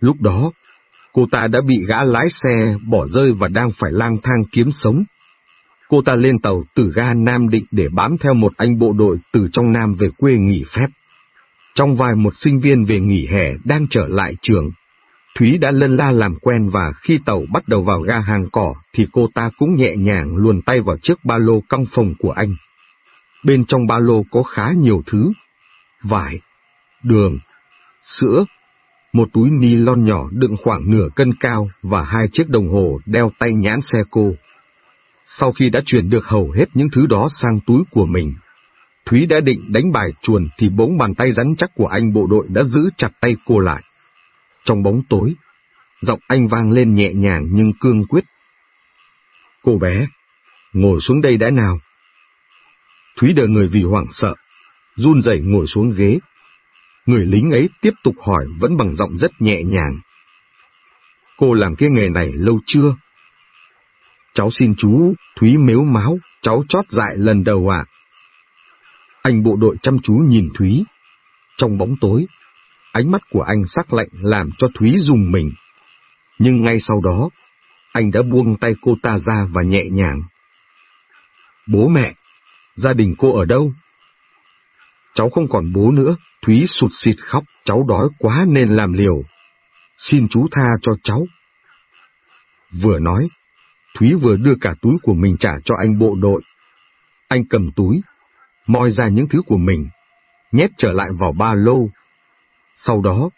Lúc đó, cô ta đã bị gã lái xe bỏ rơi và đang phải lang thang kiếm sống. Cô ta lên tàu từ ga Nam Định để bám theo một anh bộ đội từ trong Nam về quê nghỉ phép. Trong vài một sinh viên về nghỉ hè đang trở lại trường, Thúy đã lân la làm quen và khi tàu bắt đầu vào ga hàng cỏ thì cô ta cũng nhẹ nhàng luồn tay vào chiếc ba lô căng phòng của anh. Bên trong ba lô có khá nhiều thứ, vải, đường, sữa, một túi ni lon nhỏ đựng khoảng nửa cân cao và hai chiếc đồng hồ đeo tay nhãn xe cô. Sau khi đã chuyển được hầu hết những thứ đó sang túi của mình, Thúy đã định đánh bài chuồn thì bỗng bàn tay rắn chắc của anh bộ đội đã giữ chặt tay cô lại. Trong bóng tối, giọng anh vang lên nhẹ nhàng nhưng cương quyết. Cô bé, ngồi xuống đây đã nào. Thúy đợi người vì hoảng sợ, run rẩy ngồi xuống ghế, Người lính ấy tiếp tục hỏi vẫn bằng giọng rất nhẹ nhàng. Cô làm cái nghề này lâu chưa? Cháu xin chú, Thúy mếu máu, cháu chót dại lần đầu ạ. Anh bộ đội chăm chú nhìn Thúy. Trong bóng tối, ánh mắt của anh sắc lạnh làm cho Thúy dùng mình. Nhưng ngay sau đó, anh đã buông tay cô ta ra và nhẹ nhàng. Bố mẹ, gia đình cô ở đâu? Cháu không còn bố nữa, Thúy sụt xịt khóc, cháu đói quá nên làm liều. Xin chú tha cho cháu. Vừa nói, Thúy vừa đưa cả túi của mình trả cho anh bộ đội. Anh cầm túi, moi ra những thứ của mình, nhét trở lại vào ba lô. Sau đó,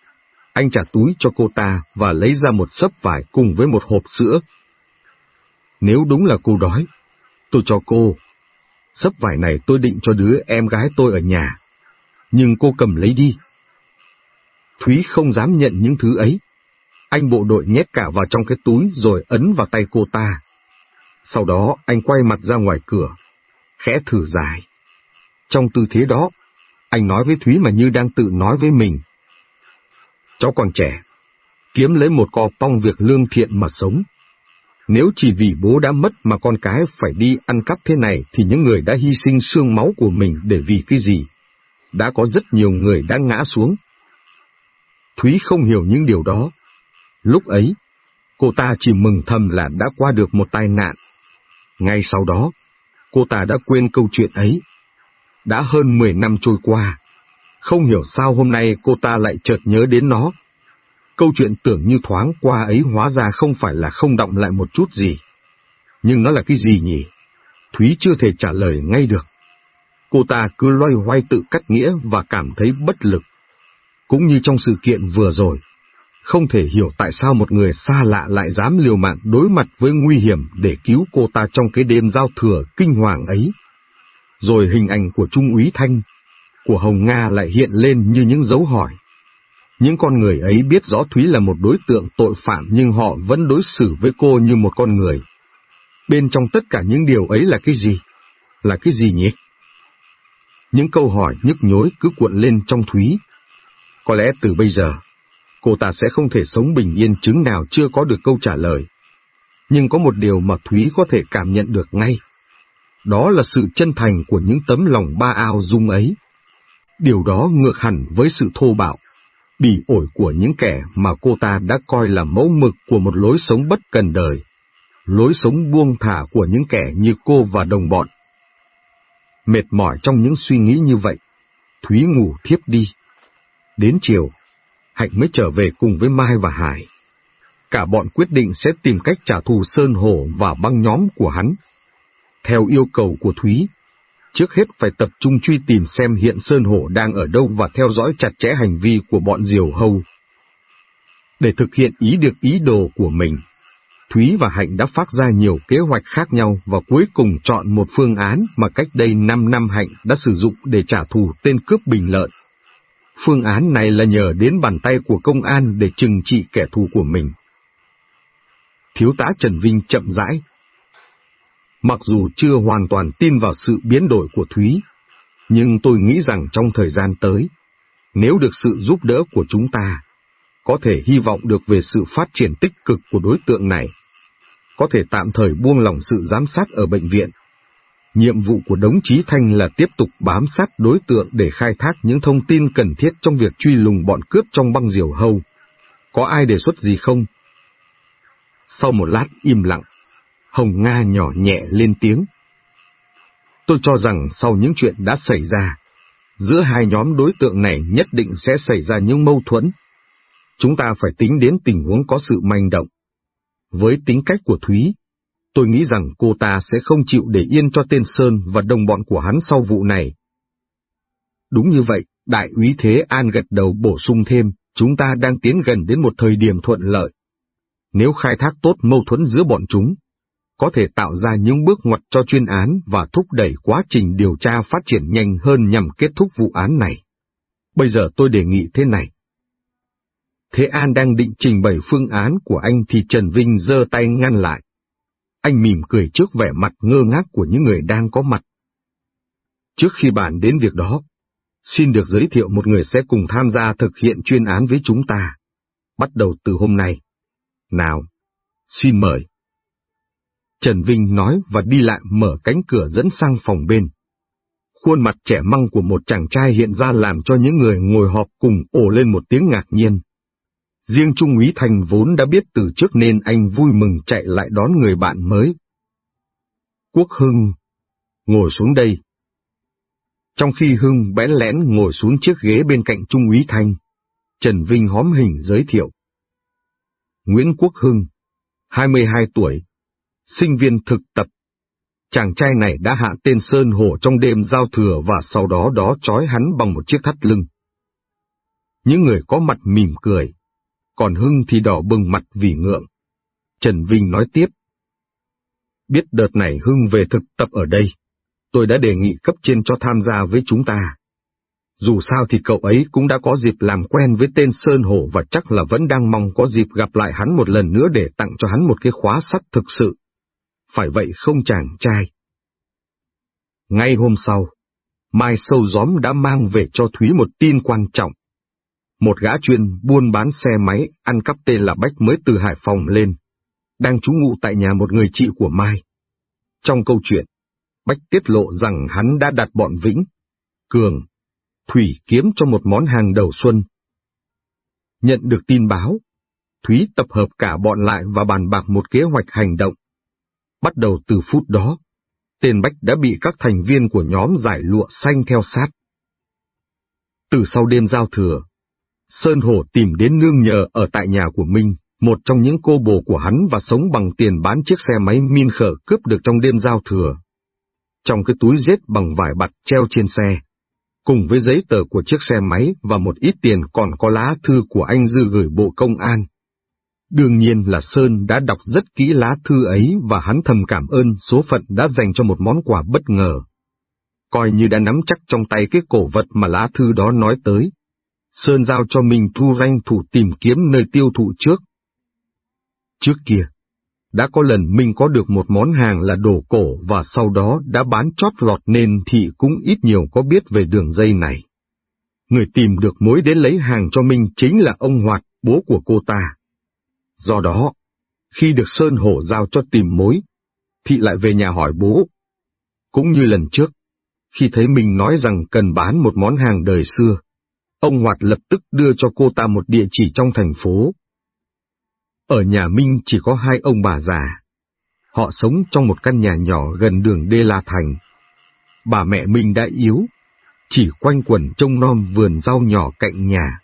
anh trả túi cho cô ta và lấy ra một sấp vải cùng với một hộp sữa. Nếu đúng là cô đói, tôi cho cô. Sấp vải này tôi định cho đứa em gái tôi ở nhà, nhưng cô cầm lấy đi. Thúy không dám nhận những thứ ấy. Anh bộ đội nhét cả vào trong cái túi rồi ấn vào tay cô ta. Sau đó anh quay mặt ra ngoài cửa, khẽ thử dài. Trong tư thế đó, anh nói với Thúy mà như đang tự nói với mình. Cháu còn trẻ, kiếm lấy một cò pong việc lương thiện mà sống. Nếu chỉ vì bố đã mất mà con cái phải đi ăn cắp thế này thì những người đã hy sinh xương máu của mình để vì cái gì? Đã có rất nhiều người đã ngã xuống. Thúy không hiểu những điều đó. Lúc ấy, cô ta chỉ mừng thầm là đã qua được một tai nạn. Ngay sau đó, cô ta đã quên câu chuyện ấy. Đã hơn 10 năm trôi qua, không hiểu sao hôm nay cô ta lại chợt nhớ đến nó. Câu chuyện tưởng như thoáng qua ấy hóa ra không phải là không động lại một chút gì. Nhưng nó là cái gì nhỉ? Thúy chưa thể trả lời ngay được. Cô ta cứ loay hoay tự cắt nghĩa và cảm thấy bất lực. Cũng như trong sự kiện vừa rồi, không thể hiểu tại sao một người xa lạ lại dám liều mạng đối mặt với nguy hiểm để cứu cô ta trong cái đêm giao thừa kinh hoàng ấy. Rồi hình ảnh của Trung úy Thanh, của Hồng Nga lại hiện lên như những dấu hỏi. Những con người ấy biết rõ Thúy là một đối tượng tội phạm nhưng họ vẫn đối xử với cô như một con người. Bên trong tất cả những điều ấy là cái gì? Là cái gì nhỉ? Những câu hỏi nhức nhối cứ cuộn lên trong Thúy. Có lẽ từ bây giờ, cô ta sẽ không thể sống bình yên chứng nào chưa có được câu trả lời. Nhưng có một điều mà Thúy có thể cảm nhận được ngay. Đó là sự chân thành của những tấm lòng ba ao dung ấy. Điều đó ngược hẳn với sự thô bạo, bỉ ổi của những kẻ mà cô ta đã coi là mẫu mực của một lối sống bất cần đời, lối sống buông thả của những kẻ như cô và đồng bọn. Mệt mỏi trong những suy nghĩ như vậy, Thúy ngủ thiếp đi. Đến chiều, Hạnh mới trở về cùng với Mai và Hải. Cả bọn quyết định sẽ tìm cách trả thù Sơn Hổ và băng nhóm của hắn. Theo yêu cầu của Thúy, trước hết phải tập trung truy tìm xem hiện Sơn Hổ đang ở đâu và theo dõi chặt chẽ hành vi của bọn Diều Hâu. Để thực hiện ý được ý đồ của mình, Thúy và Hạnh đã phát ra nhiều kế hoạch khác nhau và cuối cùng chọn một phương án mà cách đây 5 năm Hạnh đã sử dụng để trả thù tên cướp bình lợi. Phương án này là nhờ đến bàn tay của công an để trừng trị kẻ thù của mình. Thiếu tá Trần Vinh chậm rãi. Mặc dù chưa hoàn toàn tin vào sự biến đổi của Thúy, nhưng tôi nghĩ rằng trong thời gian tới, nếu được sự giúp đỡ của chúng ta, có thể hy vọng được về sự phát triển tích cực của đối tượng này, có thể tạm thời buông lỏng sự giám sát ở bệnh viện Nhiệm vụ của Đống Chí Thanh là tiếp tục bám sát đối tượng để khai thác những thông tin cần thiết trong việc truy lùng bọn cướp trong băng diều hâu. Có ai đề xuất gì không? Sau một lát im lặng, Hồng Nga nhỏ nhẹ lên tiếng. Tôi cho rằng sau những chuyện đã xảy ra, giữa hai nhóm đối tượng này nhất định sẽ xảy ra những mâu thuẫn. Chúng ta phải tính đến tình huống có sự manh động. Với tính cách của Thúy, Tôi nghĩ rằng cô ta sẽ không chịu để yên cho tên Sơn và đồng bọn của hắn sau vụ này. Đúng như vậy, Đại úy Thế An gật đầu bổ sung thêm, chúng ta đang tiến gần đến một thời điểm thuận lợi. Nếu khai thác tốt mâu thuẫn giữa bọn chúng, có thể tạo ra những bước ngoặt cho chuyên án và thúc đẩy quá trình điều tra phát triển nhanh hơn nhằm kết thúc vụ án này. Bây giờ tôi đề nghị thế này. Thế An đang định trình bày phương án của anh thì Trần Vinh giơ tay ngăn lại. Anh mỉm cười trước vẻ mặt ngơ ngác của những người đang có mặt. Trước khi bạn đến việc đó, xin được giới thiệu một người sẽ cùng tham gia thực hiện chuyên án với chúng ta. Bắt đầu từ hôm nay. Nào, xin mời. Trần Vinh nói và đi lại mở cánh cửa dẫn sang phòng bên. Khuôn mặt trẻ măng của một chàng trai hiện ra làm cho những người ngồi họp cùng ồ lên một tiếng ngạc nhiên. Riêng Trung úy Thành vốn đã biết từ trước nên anh vui mừng chạy lại đón người bạn mới. Quốc Hưng, ngồi xuống đây. Trong khi Hưng bẽn lẽn ngồi xuống chiếc ghế bên cạnh Trung úy Thanh, Trần Vinh hóm hình giới thiệu. Nguyễn Quốc Hưng, 22 tuổi, sinh viên thực tập, chàng trai này đã hạ tên Sơn Hổ trong đêm giao thừa và sau đó đó trói hắn bằng một chiếc thắt lưng. Những người có mặt mỉm cười, còn Hưng thì đỏ bừng mặt vì ngượng. Trần Vinh nói tiếp. Biết đợt này Hưng về thực tập ở đây, tôi đã đề nghị cấp trên cho tham gia với chúng ta. Dù sao thì cậu ấy cũng đã có dịp làm quen với tên Sơn Hổ và chắc là vẫn đang mong có dịp gặp lại hắn một lần nữa để tặng cho hắn một cái khóa sắt thực sự. Phải vậy không chàng trai? Ngay hôm sau, Mai Sâu Gióm đã mang về cho Thúy một tin quan trọng. Một gã chuyên buôn bán xe máy ăn cắp tên là Bách mới từ Hải Phòng lên, đang trú ngụ tại nhà một người chị của Mai. Trong câu chuyện, Bách tiết lộ rằng hắn đã đặt bọn Vĩnh, Cường, Thủy kiếm cho một món hàng đầu xuân. Nhận được tin báo, Thúy tập hợp cả bọn lại và bàn bạc một kế hoạch hành động. Bắt đầu từ phút đó, tên Bách đã bị các thành viên của nhóm giải lụa xanh theo sát. Từ sau đêm giao thừa, Sơn Hổ tìm đến nương nhờ ở tại nhà của Minh, một trong những cô bồ của hắn và sống bằng tiền bán chiếc xe máy min khở cướp được trong đêm giao thừa. Trong cái túi rết bằng vải bặt treo trên xe, cùng với giấy tờ của chiếc xe máy và một ít tiền còn có lá thư của anh Dư gửi Bộ Công an. Đương nhiên là Sơn đã đọc rất kỹ lá thư ấy và hắn thầm cảm ơn số phận đã dành cho một món quà bất ngờ. Coi như đã nắm chắc trong tay cái cổ vật mà lá thư đó nói tới. Sơn giao cho mình thu ranh thủ tìm kiếm nơi tiêu thụ trước. Trước kia, đã có lần mình có được một món hàng là đồ cổ và sau đó đã bán chót lọt nên thị cũng ít nhiều có biết về đường dây này. Người tìm được mối đến lấy hàng cho mình chính là ông Hoạt, bố của cô ta. Do đó, khi được Sơn Hổ giao cho tìm mối, thị lại về nhà hỏi bố. Cũng như lần trước, khi thấy mình nói rằng cần bán một món hàng đời xưa, ông Hoạt lập tức đưa cho cô ta một địa chỉ trong thành phố ở nhà Minh chỉ có hai ông bà già. Họ sống trong một căn nhà nhỏ gần đường Đê La Thành. Bà mẹ Minh đã yếu, chỉ quanh quẩn trông nom vườn rau nhỏ cạnh nhà.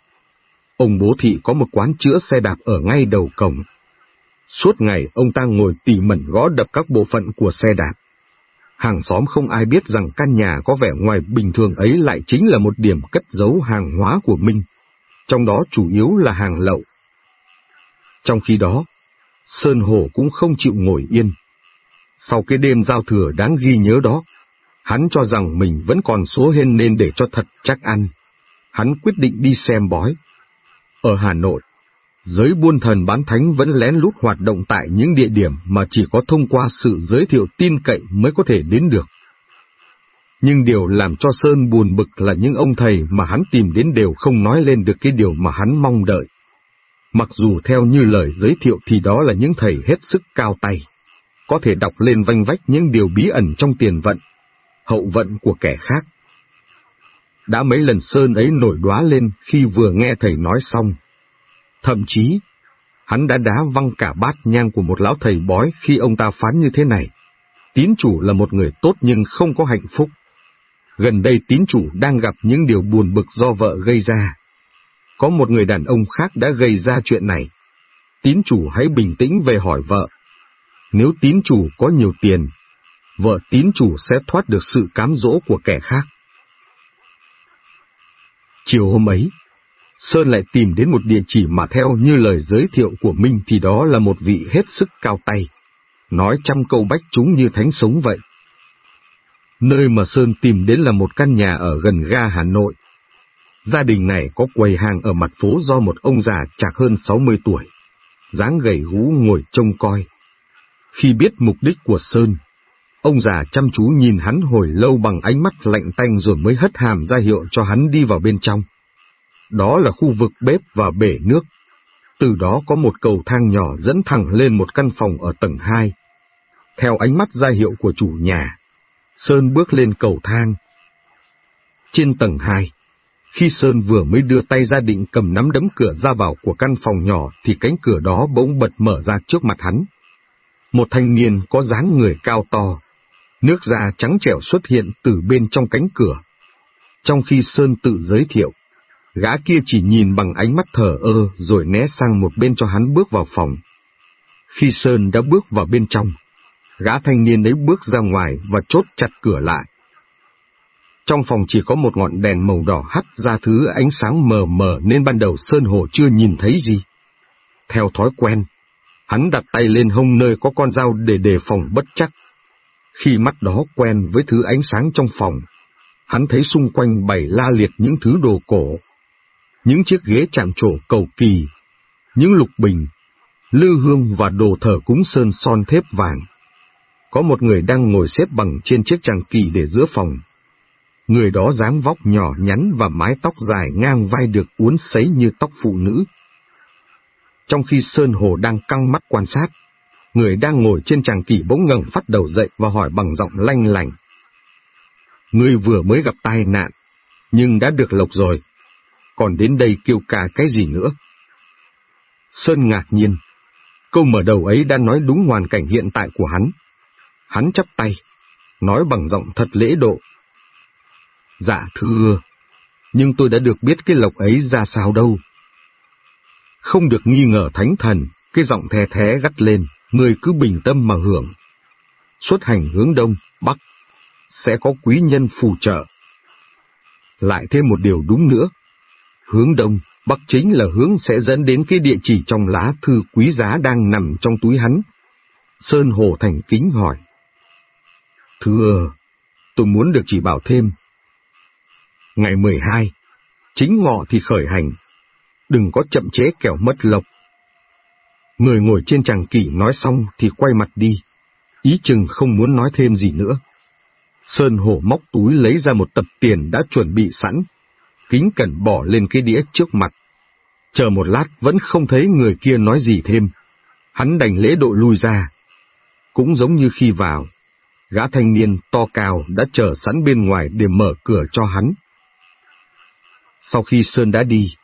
Ông bố thị có một quán chữa xe đạp ở ngay đầu cổng. Suốt ngày ông ta ngồi tỉ mẩn gõ đập các bộ phận của xe đạp. Hàng xóm không ai biết rằng căn nhà có vẻ ngoài bình thường ấy lại chính là một điểm cất giấu hàng hóa của Minh, trong đó chủ yếu là hàng lậu. Trong khi đó, Sơn Hổ cũng không chịu ngồi yên. Sau cái đêm giao thừa đáng ghi nhớ đó, hắn cho rằng mình vẫn còn số hên nên để cho thật chắc ăn. Hắn quyết định đi xem bói. Ở Hà Nội, giới buôn thần bán thánh vẫn lén lút hoạt động tại những địa điểm mà chỉ có thông qua sự giới thiệu tin cậy mới có thể đến được. Nhưng điều làm cho Sơn buồn bực là những ông thầy mà hắn tìm đến đều không nói lên được cái điều mà hắn mong đợi. Mặc dù theo như lời giới thiệu thì đó là những thầy hết sức cao tay, có thể đọc lên vanh vách những điều bí ẩn trong tiền vận, hậu vận của kẻ khác. Đã mấy lần Sơn ấy nổi đoá lên khi vừa nghe thầy nói xong. Thậm chí, hắn đã đá văng cả bát nhang của một lão thầy bói khi ông ta phán như thế này. Tín chủ là một người tốt nhưng không có hạnh phúc. Gần đây tín chủ đang gặp những điều buồn bực do vợ gây ra có một người đàn ông khác đã gây ra chuyện này. Tín chủ hãy bình tĩnh về hỏi vợ. Nếu tín chủ có nhiều tiền, vợ tín chủ sẽ thoát được sự cám dỗ của kẻ khác. Chiều hôm ấy, Sơn lại tìm đến một địa chỉ mà theo như lời giới thiệu của Minh thì đó là một vị hết sức cao tay, nói trăm câu bách chúng như thánh sống vậy. Nơi mà Sơn tìm đến là một căn nhà ở gần ga Hà Nội, Gia đình này có quầy hàng ở mặt phố do một ông già chạc hơn 60 tuổi, dáng gầy gú ngồi trông coi. Khi biết mục đích của Sơn, ông già chăm chú nhìn hắn hồi lâu bằng ánh mắt lạnh tanh rồi mới hất hàm ra hiệu cho hắn đi vào bên trong. Đó là khu vực bếp và bể nước. Từ đó có một cầu thang nhỏ dẫn thẳng lên một căn phòng ở tầng 2. Theo ánh mắt ra hiệu của chủ nhà, Sơn bước lên cầu thang. Trên tầng 2, khi Sơn vừa mới đưa tay ra định cầm nắm đấm cửa ra vào của căn phòng nhỏ thì cánh cửa đó bỗng bật mở ra trước mặt hắn. Một thanh niên có dáng người cao to, nước da trắng trẻo xuất hiện từ bên trong cánh cửa. Trong khi Sơn tự giới thiệu, gã kia chỉ nhìn bằng ánh mắt thở ơ rồi né sang một bên cho hắn bước vào phòng. Khi Sơn đã bước vào bên trong, gã thanh niên ấy bước ra ngoài và chốt chặt cửa lại. Trong phòng chỉ có một ngọn đèn màu đỏ hắt ra thứ ánh sáng mờ mờ nên ban đầu Sơn Hồ chưa nhìn thấy gì. Theo thói quen, hắn đặt tay lên hông nơi có con dao để đề phòng bất chắc. Khi mắt đó quen với thứ ánh sáng trong phòng, hắn thấy xung quanh bày la liệt những thứ đồ cổ. Những chiếc ghế chạm trổ cầu kỳ, những lục bình, lư hương và đồ thờ cúng sơn son thép vàng. Có một người đang ngồi xếp bằng trên chiếc tràng kỳ để giữa phòng. Người đó dáng vóc nhỏ nhắn và mái tóc dài ngang vai được uốn sấy như tóc phụ nữ. Trong khi Sơn Hồ đang căng mắt quan sát, người đang ngồi trên tràng kỳ bỗng ngẩng phát đầu dậy và hỏi bằng giọng lanh lành. Ngươi vừa mới gặp tai nạn, nhưng đã được lộc rồi, còn đến đây kêu ca cái gì nữa? Sơn ngạc nhiên, câu mở đầu ấy đã nói đúng hoàn cảnh hiện tại của hắn. Hắn chắp tay, nói bằng giọng thật lễ độ. Dạ thưa, nhưng tôi đã được biết cái lộc ấy ra sao đâu. Không được nghi ngờ thánh thần, cái giọng thè thé gắt lên, người cứ bình tâm mà hưởng. Xuất hành hướng đông, bắc, sẽ có quý nhân phù trợ. Lại thêm một điều đúng nữa, hướng đông, bắc chính là hướng sẽ dẫn đến cái địa chỉ trong lá thư quý giá đang nằm trong túi hắn. Sơn Hồ thành kính hỏi. Thưa, tôi muốn được chỉ bảo thêm. Ngày 12, chính ngọ thì khởi hành, đừng có chậm chế kẻo mất lộc. Người ngồi trên chàng kỷ nói xong thì quay mặt đi, ý chừng không muốn nói thêm gì nữa. Sơn Hổ móc túi lấy ra một tập tiền đã chuẩn bị sẵn, kính cẩn bỏ lên cái đĩa trước mặt. Chờ một lát vẫn không thấy người kia nói gì thêm, hắn đành lễ độ lui ra. Cũng giống như khi vào, gã thanh niên to cao đã chờ sẵn bên ngoài để mở cửa cho hắn. Sau khi Sơn đã đi,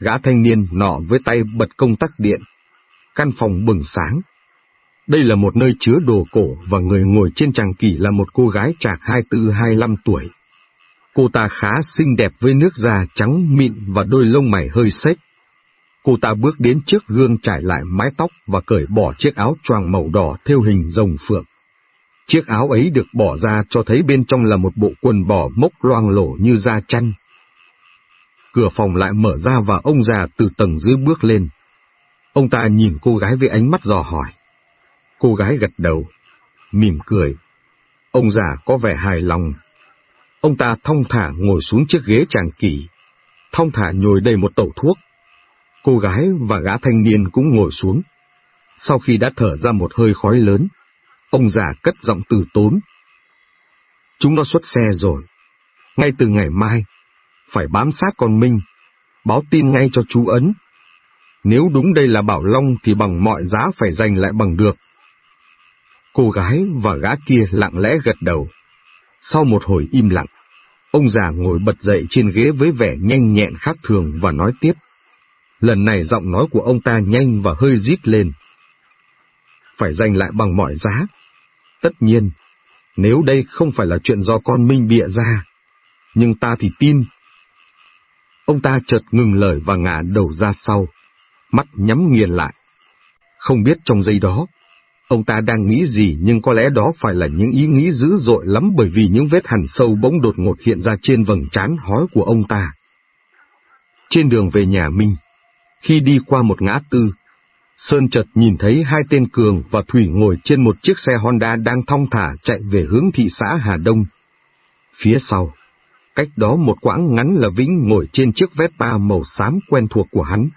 gã thanh niên nọ với tay bật công tắc điện. Căn phòng bừng sáng, đây là một nơi chứa đồ cổ và người ngồi trên tràng kỷ là một cô gái chạc 24-25 tuổi. Cô ta khá xinh đẹp với nước da trắng mịn và đôi lông mày hơi xếch. Cô ta bước đến trước gương trải lại mái tóc và cởi bỏ chiếc áo choàng màu đỏ theo hình rồng phượng. Chiếc áo ấy được bỏ ra cho thấy bên trong là một bộ quần bò mốc loang lổ như da chăn. Cửa phòng lại mở ra và ông già từ tầng dưới bước lên. Ông ta nhìn cô gái với ánh mắt dò hỏi. Cô gái gật đầu, mỉm cười. Ông già có vẻ hài lòng. Ông ta thong thả ngồi xuống chiếc ghế chàng kỳ, thong thả nhồi đầy một tẩu thuốc. Cô gái và gã thanh niên cũng ngồi xuống. Sau khi đã thở ra một hơi khói lớn, ông già cất giọng từ tốn. Chúng nó xuất xe rồi. Ngay từ ngày mai, phải bám sát con Minh, báo tin ngay cho chú Ấn. Nếu đúng đây là Bảo Long thì bằng mọi giá phải giành lại bằng được. Cô gái và gã kia lặng lẽ gật đầu. Sau một hồi im lặng, ông già ngồi bật dậy trên ghế với vẻ nhanh nhẹn khác thường và nói tiếp. Lần này giọng nói của ông ta nhanh và hơi rít lên. Phải giành lại bằng mọi giá. Tất nhiên, nếu đây không phải là chuyện do con Minh bịa ra, nhưng ta thì tin. Ông ta chợt ngừng lời và ngả đầu ra sau, mắt nhắm nghiền lại. Không biết trong giây đó, Ông ta đang nghĩ gì nhưng có lẽ đó phải là những ý nghĩ dữ dội lắm bởi vì những vết hằn sâu bỗng đột ngột hiện ra trên vầng trán hói của ông ta. Trên đường về nhà Minh, khi đi qua một ngã tư, Sơn chợt nhìn thấy hai tên Cường và Thủy ngồi trên một chiếc xe Honda đang thong thả chạy về hướng thị xã Hà Đông. Phía sau, cách đó một quãng ngắn là Vĩnh ngồi trên chiếc Vespa màu xám quen thuộc của hắn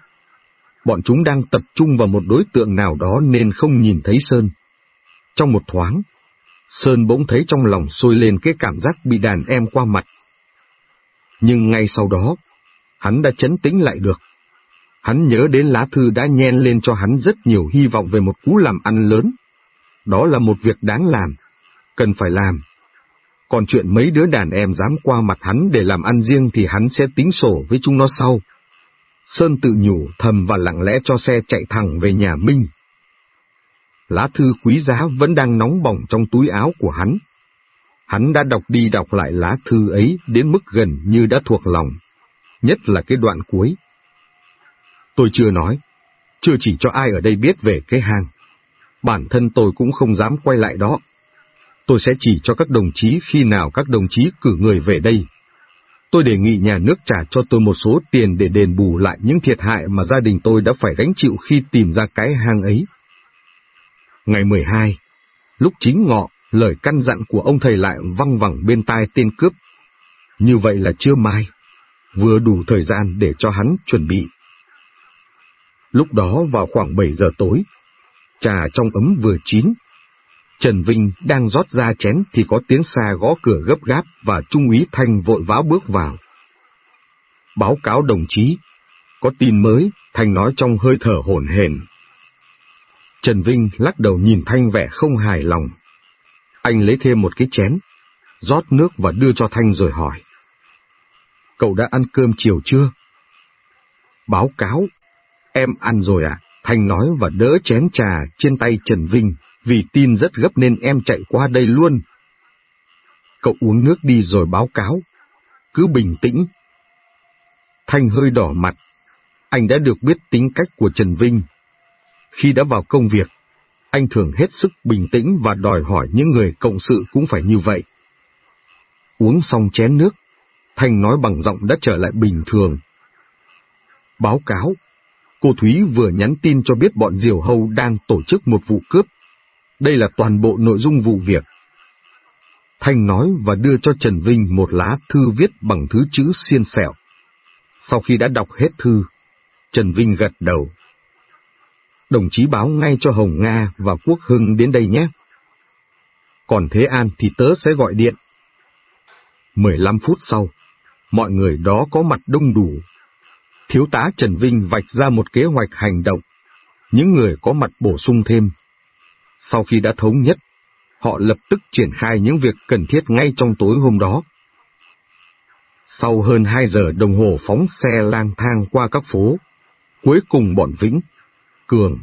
bọn chúng đang tập trung vào một đối tượng nào đó nên không nhìn thấy Sơn. Trong một thoáng, Sơn bỗng thấy trong lòng sôi lên cái cảm giác bị đàn em qua mặt. Nhưng ngay sau đó, hắn đã chấn tĩnh lại được. Hắn nhớ đến lá thư đã nhen lên cho hắn rất nhiều hy vọng về một cú làm ăn lớn. Đó là một việc đáng làm, cần phải làm. Còn chuyện mấy đứa đàn em dám qua mặt hắn để làm ăn riêng thì hắn sẽ tính sổ với chúng nó sau. Sơn tự nhủ thầm và lặng lẽ cho xe chạy thẳng về nhà Minh. Lá thư quý giá vẫn đang nóng bỏng trong túi áo của hắn. Hắn đã đọc đi đọc lại lá thư ấy đến mức gần như đã thuộc lòng, nhất là cái đoạn cuối. Tôi chưa nói, chưa chỉ cho ai ở đây biết về cái hang. bản thân tôi cũng không dám quay lại đó. Tôi sẽ chỉ cho các đồng chí khi nào các đồng chí cử người về đây. Tôi đề nghị nhà nước trả cho tôi một số tiền để đền bù lại những thiệt hại mà gia đình tôi đã phải gánh chịu khi tìm ra cái hang ấy. Ngày 12, lúc chính ngọ, lời căn dặn của ông thầy lại văng vẳng bên tai tên cướp. Như vậy là chưa mai, vừa đủ thời gian để cho hắn chuẩn bị. Lúc đó vào khoảng 7 giờ tối, trà trong ấm vừa chín. Trần Vinh đang rót ra chén thì có tiếng xa gõ cửa gấp gáp và Trung úy Thanh vội vã bước vào. Báo cáo đồng chí, có tin mới, Thanh nói trong hơi thở hổn hển. Trần Vinh lắc đầu nhìn Thanh vẻ không hài lòng. Anh lấy thêm một cái chén, rót nước và đưa cho Thanh rồi hỏi. Cậu đã ăn cơm chiều chưa? Báo cáo, em ăn rồi ạ. À? Thanh nói và đỡ chén trà trên tay Trần Vinh, vì tin rất gấp nên em chạy qua đây luôn. Cậu uống nước đi rồi báo cáo. Cứ bình tĩnh. Thanh hơi đỏ mặt. Anh đã được biết tính cách của Trần Vinh. Khi đã vào công việc, anh thường hết sức bình tĩnh và đòi hỏi những người cộng sự cũng phải như vậy. Uống xong chén nước, Thanh nói bằng giọng đã trở lại bình thường. Báo cáo, cô Thúy vừa nhắn tin cho biết bọn Diều Hâu đang tổ chức một vụ cướp. Đây là toàn bộ nội dung vụ việc. Thanh nói và đưa cho Trần Vinh một lá thư viết bằng thứ chữ xiên xẹo. Sau khi đã đọc hết thư, Trần Vinh gật đầu. Đồng chí báo ngay cho Hồng Nga và Quốc Hưng đến đây nhé. Còn Thế An thì tớ sẽ gọi điện. 15 phút sau, mọi người đó có mặt đông đủ thiếu tá Trần Vinh vạch ra một kế hoạch hành động. Những người có mặt bổ sung thêm. Sau khi đã thống nhất, họ lập tức triển khai những việc cần thiết ngay trong tối hôm đó. Sau hơn hai giờ đồng hồ phóng xe lang thang qua các phố, cuối cùng bọn Vĩnh, Cường,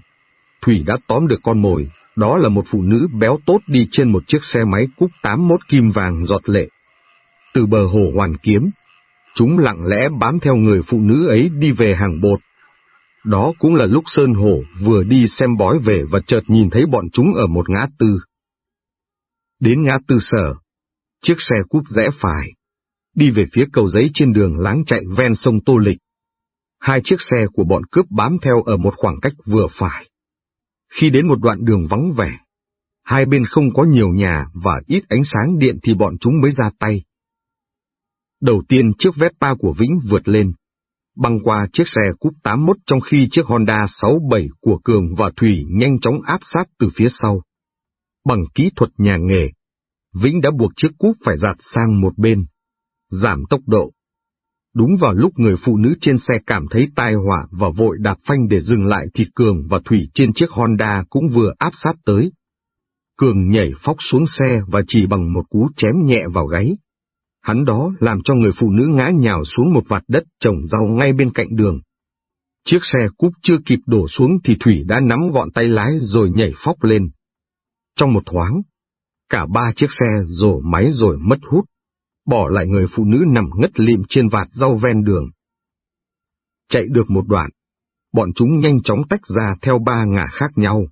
Thủy đã tóm được con mồi, đó là một phụ nữ béo tốt đi trên một chiếc xe máy cúc 81 kim vàng giọt lệ. Từ bờ hồ Hoàn Kiếm, Chúng lặng lẽ bám theo người phụ nữ ấy đi về hàng bột. Đó cũng là lúc Sơn Hổ vừa đi xem bói về và chợt nhìn thấy bọn chúng ở một ngã tư. Đến ngã tư sở, chiếc xe cúp rẽ phải, đi về phía cầu giấy trên đường láng chạy ven sông Tô Lịch. Hai chiếc xe của bọn cướp bám theo ở một khoảng cách vừa phải. Khi đến một đoạn đường vắng vẻ, hai bên không có nhiều nhà và ít ánh sáng điện thì bọn chúng mới ra tay. Đầu tiên chiếc Vespa của Vĩnh vượt lên, băng qua chiếc xe cúp 81 trong khi chiếc Honda 67 của Cường và Thủy nhanh chóng áp sát từ phía sau. Bằng kỹ thuật nhà nghề, Vĩnh đã buộc chiếc cúp phải giạt sang một bên, giảm tốc độ. Đúng vào lúc người phụ nữ trên xe cảm thấy tai họa và vội đạp phanh để dừng lại thì Cường và Thủy trên chiếc Honda cũng vừa áp sát tới. Cường nhảy phóc xuống xe và chỉ bằng một cú chém nhẹ vào gáy. Hắn đó làm cho người phụ nữ ngã nhào xuống một vạt đất trồng rau ngay bên cạnh đường. Chiếc xe cúp chưa kịp đổ xuống thì Thủy đã nắm gọn tay lái rồi nhảy phóc lên. Trong một thoáng, cả ba chiếc xe rổ máy rồi mất hút, bỏ lại người phụ nữ nằm ngất lịm trên vạt rau ven đường. Chạy được một đoạn, bọn chúng nhanh chóng tách ra theo ba ngả khác nhau.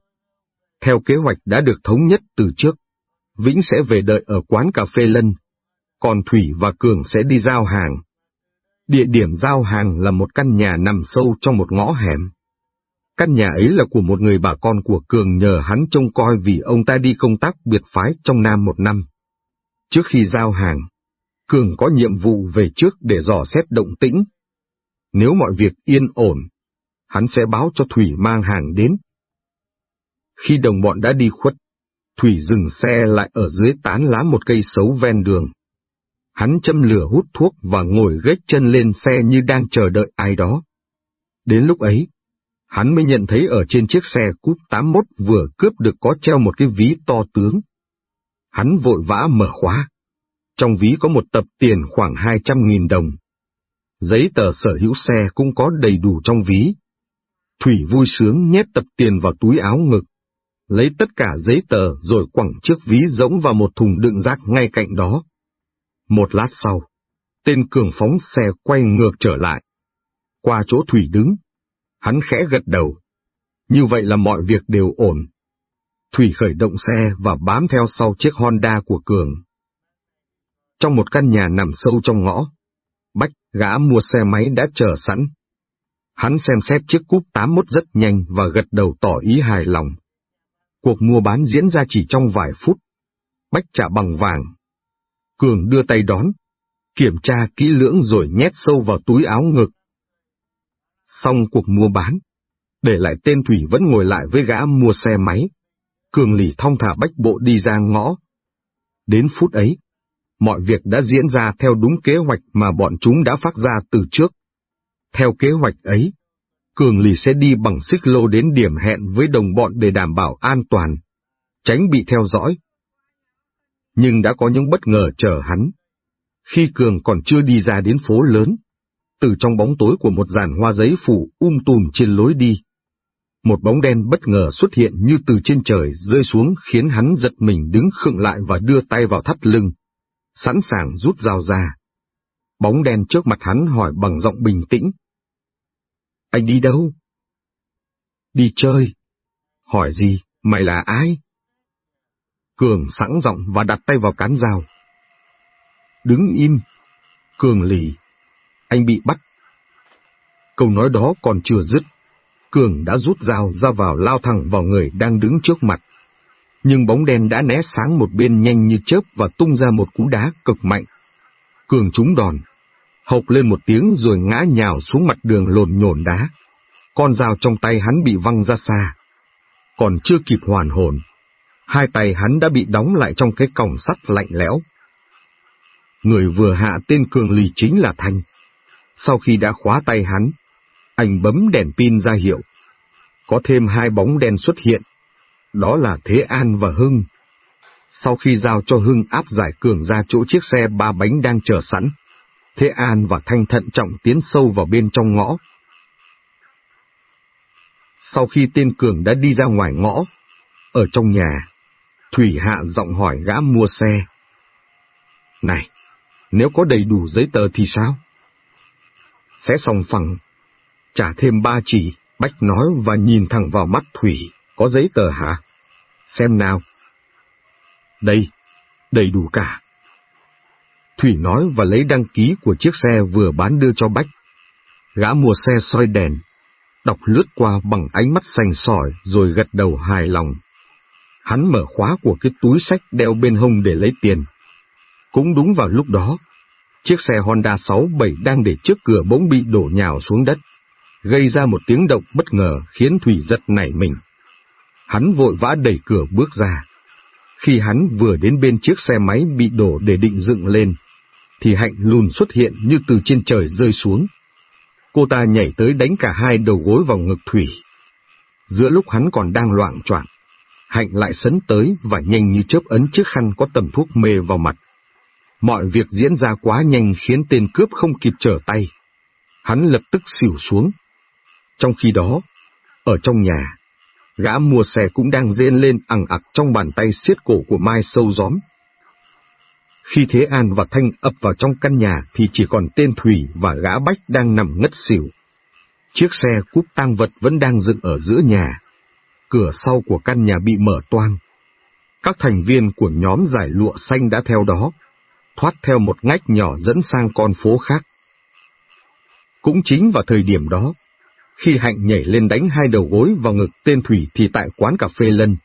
Theo kế hoạch đã được thống nhất từ trước, Vĩnh sẽ về đợi ở quán cà phê Lân, còn Thủy và Cường sẽ đi giao hàng. Địa điểm giao hàng là một căn nhà nằm sâu trong một ngõ hẻm. Căn nhà ấy là của một người bà con của Cường nhờ hắn trông coi vì ông ta đi công tác biệt phái trong Nam một năm. Trước khi giao hàng, Cường có nhiệm vụ về trước để dò xét động tĩnh. Nếu mọi việc yên ổn, hắn sẽ báo cho Thủy mang hàng đến. Khi đồng bọn đã đi khuất, Thủy dừng xe lại ở dưới tán lá một cây xấu ven đường. Hắn châm lửa hút thuốc và ngồi gách chân lên xe như đang chờ đợi ai đó. Đến lúc ấy, hắn mới nhận thấy ở trên chiếc xe cúp 81 vừa cướp được có treo một cái ví to tướng. Hắn vội vã mở khóa. Trong ví có một tập tiền khoảng 200.000 đồng. Giấy tờ sở hữu xe cũng có đầy đủ trong ví. Thủy vui sướng nhét tập tiền vào túi áo ngực. Lấy tất cả giấy tờ rồi quẳng chiếc ví rỗng vào một thùng đựng rác ngay cạnh đó. Một lát sau, tên cường phóng xe quay ngược trở lại. Qua chỗ Thủy đứng, hắn khẽ gật đầu. Như vậy là mọi việc đều ổn. Thủy khởi động xe và bám theo sau chiếc Honda của Cường. Trong một căn nhà nằm sâu trong ngõ, Bách gã mua xe máy đã chờ sẵn. Hắn xem xét chiếc cúp 81 rất nhanh và gật đầu tỏ ý hài lòng. Cuộc mua bán diễn ra chỉ trong vài phút. Bách trả bằng vàng. Cường đưa tay đón, kiểm tra kỹ lưỡng rồi nhét sâu vào túi áo ngực. Xong cuộc mua bán, để lại tên Thủy vẫn ngồi lại với gã mua xe máy. Cường lì thong thả bách bộ đi ra ngõ. Đến phút ấy, mọi việc đã diễn ra theo đúng kế hoạch mà bọn chúng đã phát ra từ trước. Theo kế hoạch ấy, Cường lì sẽ đi bằng xích lô đến điểm hẹn với đồng bọn để đảm bảo an toàn, tránh bị theo dõi. Nhưng đã có những bất ngờ chờ hắn. Khi Cường còn chưa đi ra đến phố lớn, từ trong bóng tối của một dàn hoa giấy phủ um tùm trên lối đi, một bóng đen bất ngờ xuất hiện như từ trên trời rơi xuống khiến hắn giật mình đứng khựng lại và đưa tay vào thắt lưng, sẵn sàng rút dao ra. Bóng đen trước mặt hắn hỏi bằng giọng bình tĩnh. Anh đi đâu? Đi chơi. Hỏi gì, mày là ai? Cường sẵn giọng và đặt tay vào cán dao. Đứng im. Cường lì. Anh bị bắt. Câu nói đó còn chưa dứt. Cường đã rút dao ra vào lao thẳng vào người đang đứng trước mặt. Nhưng bóng đen đã né sáng một bên nhanh như chớp và tung ra một cú đá cực mạnh. Cường trúng đòn, hộc lên một tiếng rồi ngã nhào xuống mặt đường lồn nhổn đá. Con dao trong tay hắn bị văng ra xa. Còn chưa kịp hoàn hồn, hai tay hắn đã bị đóng lại trong cái còng sắt lạnh lẽo. Người vừa hạ tên Cường lì chính là Thanh. Sau khi đã khóa tay hắn, anh bấm đèn pin ra hiệu. Có thêm hai bóng đen xuất hiện. Đó là Thế An và Hưng. Sau khi giao cho Hưng áp giải cường ra chỗ chiếc xe ba bánh đang chờ sẵn, Thế An và Thanh thận trọng tiến sâu vào bên trong ngõ. Sau khi tên Cường đã đi ra ngoài ngõ, ở trong nhà, Thủy hạ giọng hỏi gã mua xe. Này, nếu có đầy đủ giấy tờ thì sao? Sẽ sòng phẳng trả thêm ba chỉ, Bách nói và nhìn thẳng vào mắt Thủy, có giấy tờ hả? Xem nào. Đây, đầy đủ cả. Thủy nói và lấy đăng ký của chiếc xe vừa bán đưa cho Bách. Gã mua xe soi đèn, đọc lướt qua bằng ánh mắt sành sỏi rồi gật đầu hài lòng. Hắn mở khóa của cái túi sách đeo bên hông để lấy tiền. Cũng đúng vào lúc đó, chiếc xe Honda 67 đang để trước cửa bỗng bị đổ nhào xuống đất gây ra một tiếng động bất ngờ khiến Thủy giật nảy mình. Hắn vội vã đẩy cửa bước ra. Khi hắn vừa đến bên chiếc xe máy bị đổ để định dựng lên, thì Hạnh lùn xuất hiện như từ trên trời rơi xuống. Cô ta nhảy tới đánh cả hai đầu gối vào ngực Thủy. Giữa lúc hắn còn đang loạn choạng, Hạnh lại sấn tới và nhanh như chớp ấn chiếc khăn có tầm thuốc mê vào mặt. Mọi việc diễn ra quá nhanh khiến tên cướp không kịp trở tay. Hắn lập tức xỉu xuống, trong khi đó, ở trong nhà, gã mua xe cũng đang rên lên ẳng ặc trong bàn tay siết cổ của Mai sâu gióm. Khi Thế An và Thanh ập vào trong căn nhà thì chỉ còn tên Thủy và gã Bách đang nằm ngất xỉu. Chiếc xe cúp tang vật vẫn đang dựng ở giữa nhà. Cửa sau của căn nhà bị mở toang. Các thành viên của nhóm giải lụa xanh đã theo đó, thoát theo một ngách nhỏ dẫn sang con phố khác. Cũng chính vào thời điểm đó, khi Hạnh nhảy lên đánh hai đầu gối vào ngực tên Thủy thì tại quán cà phê Lân,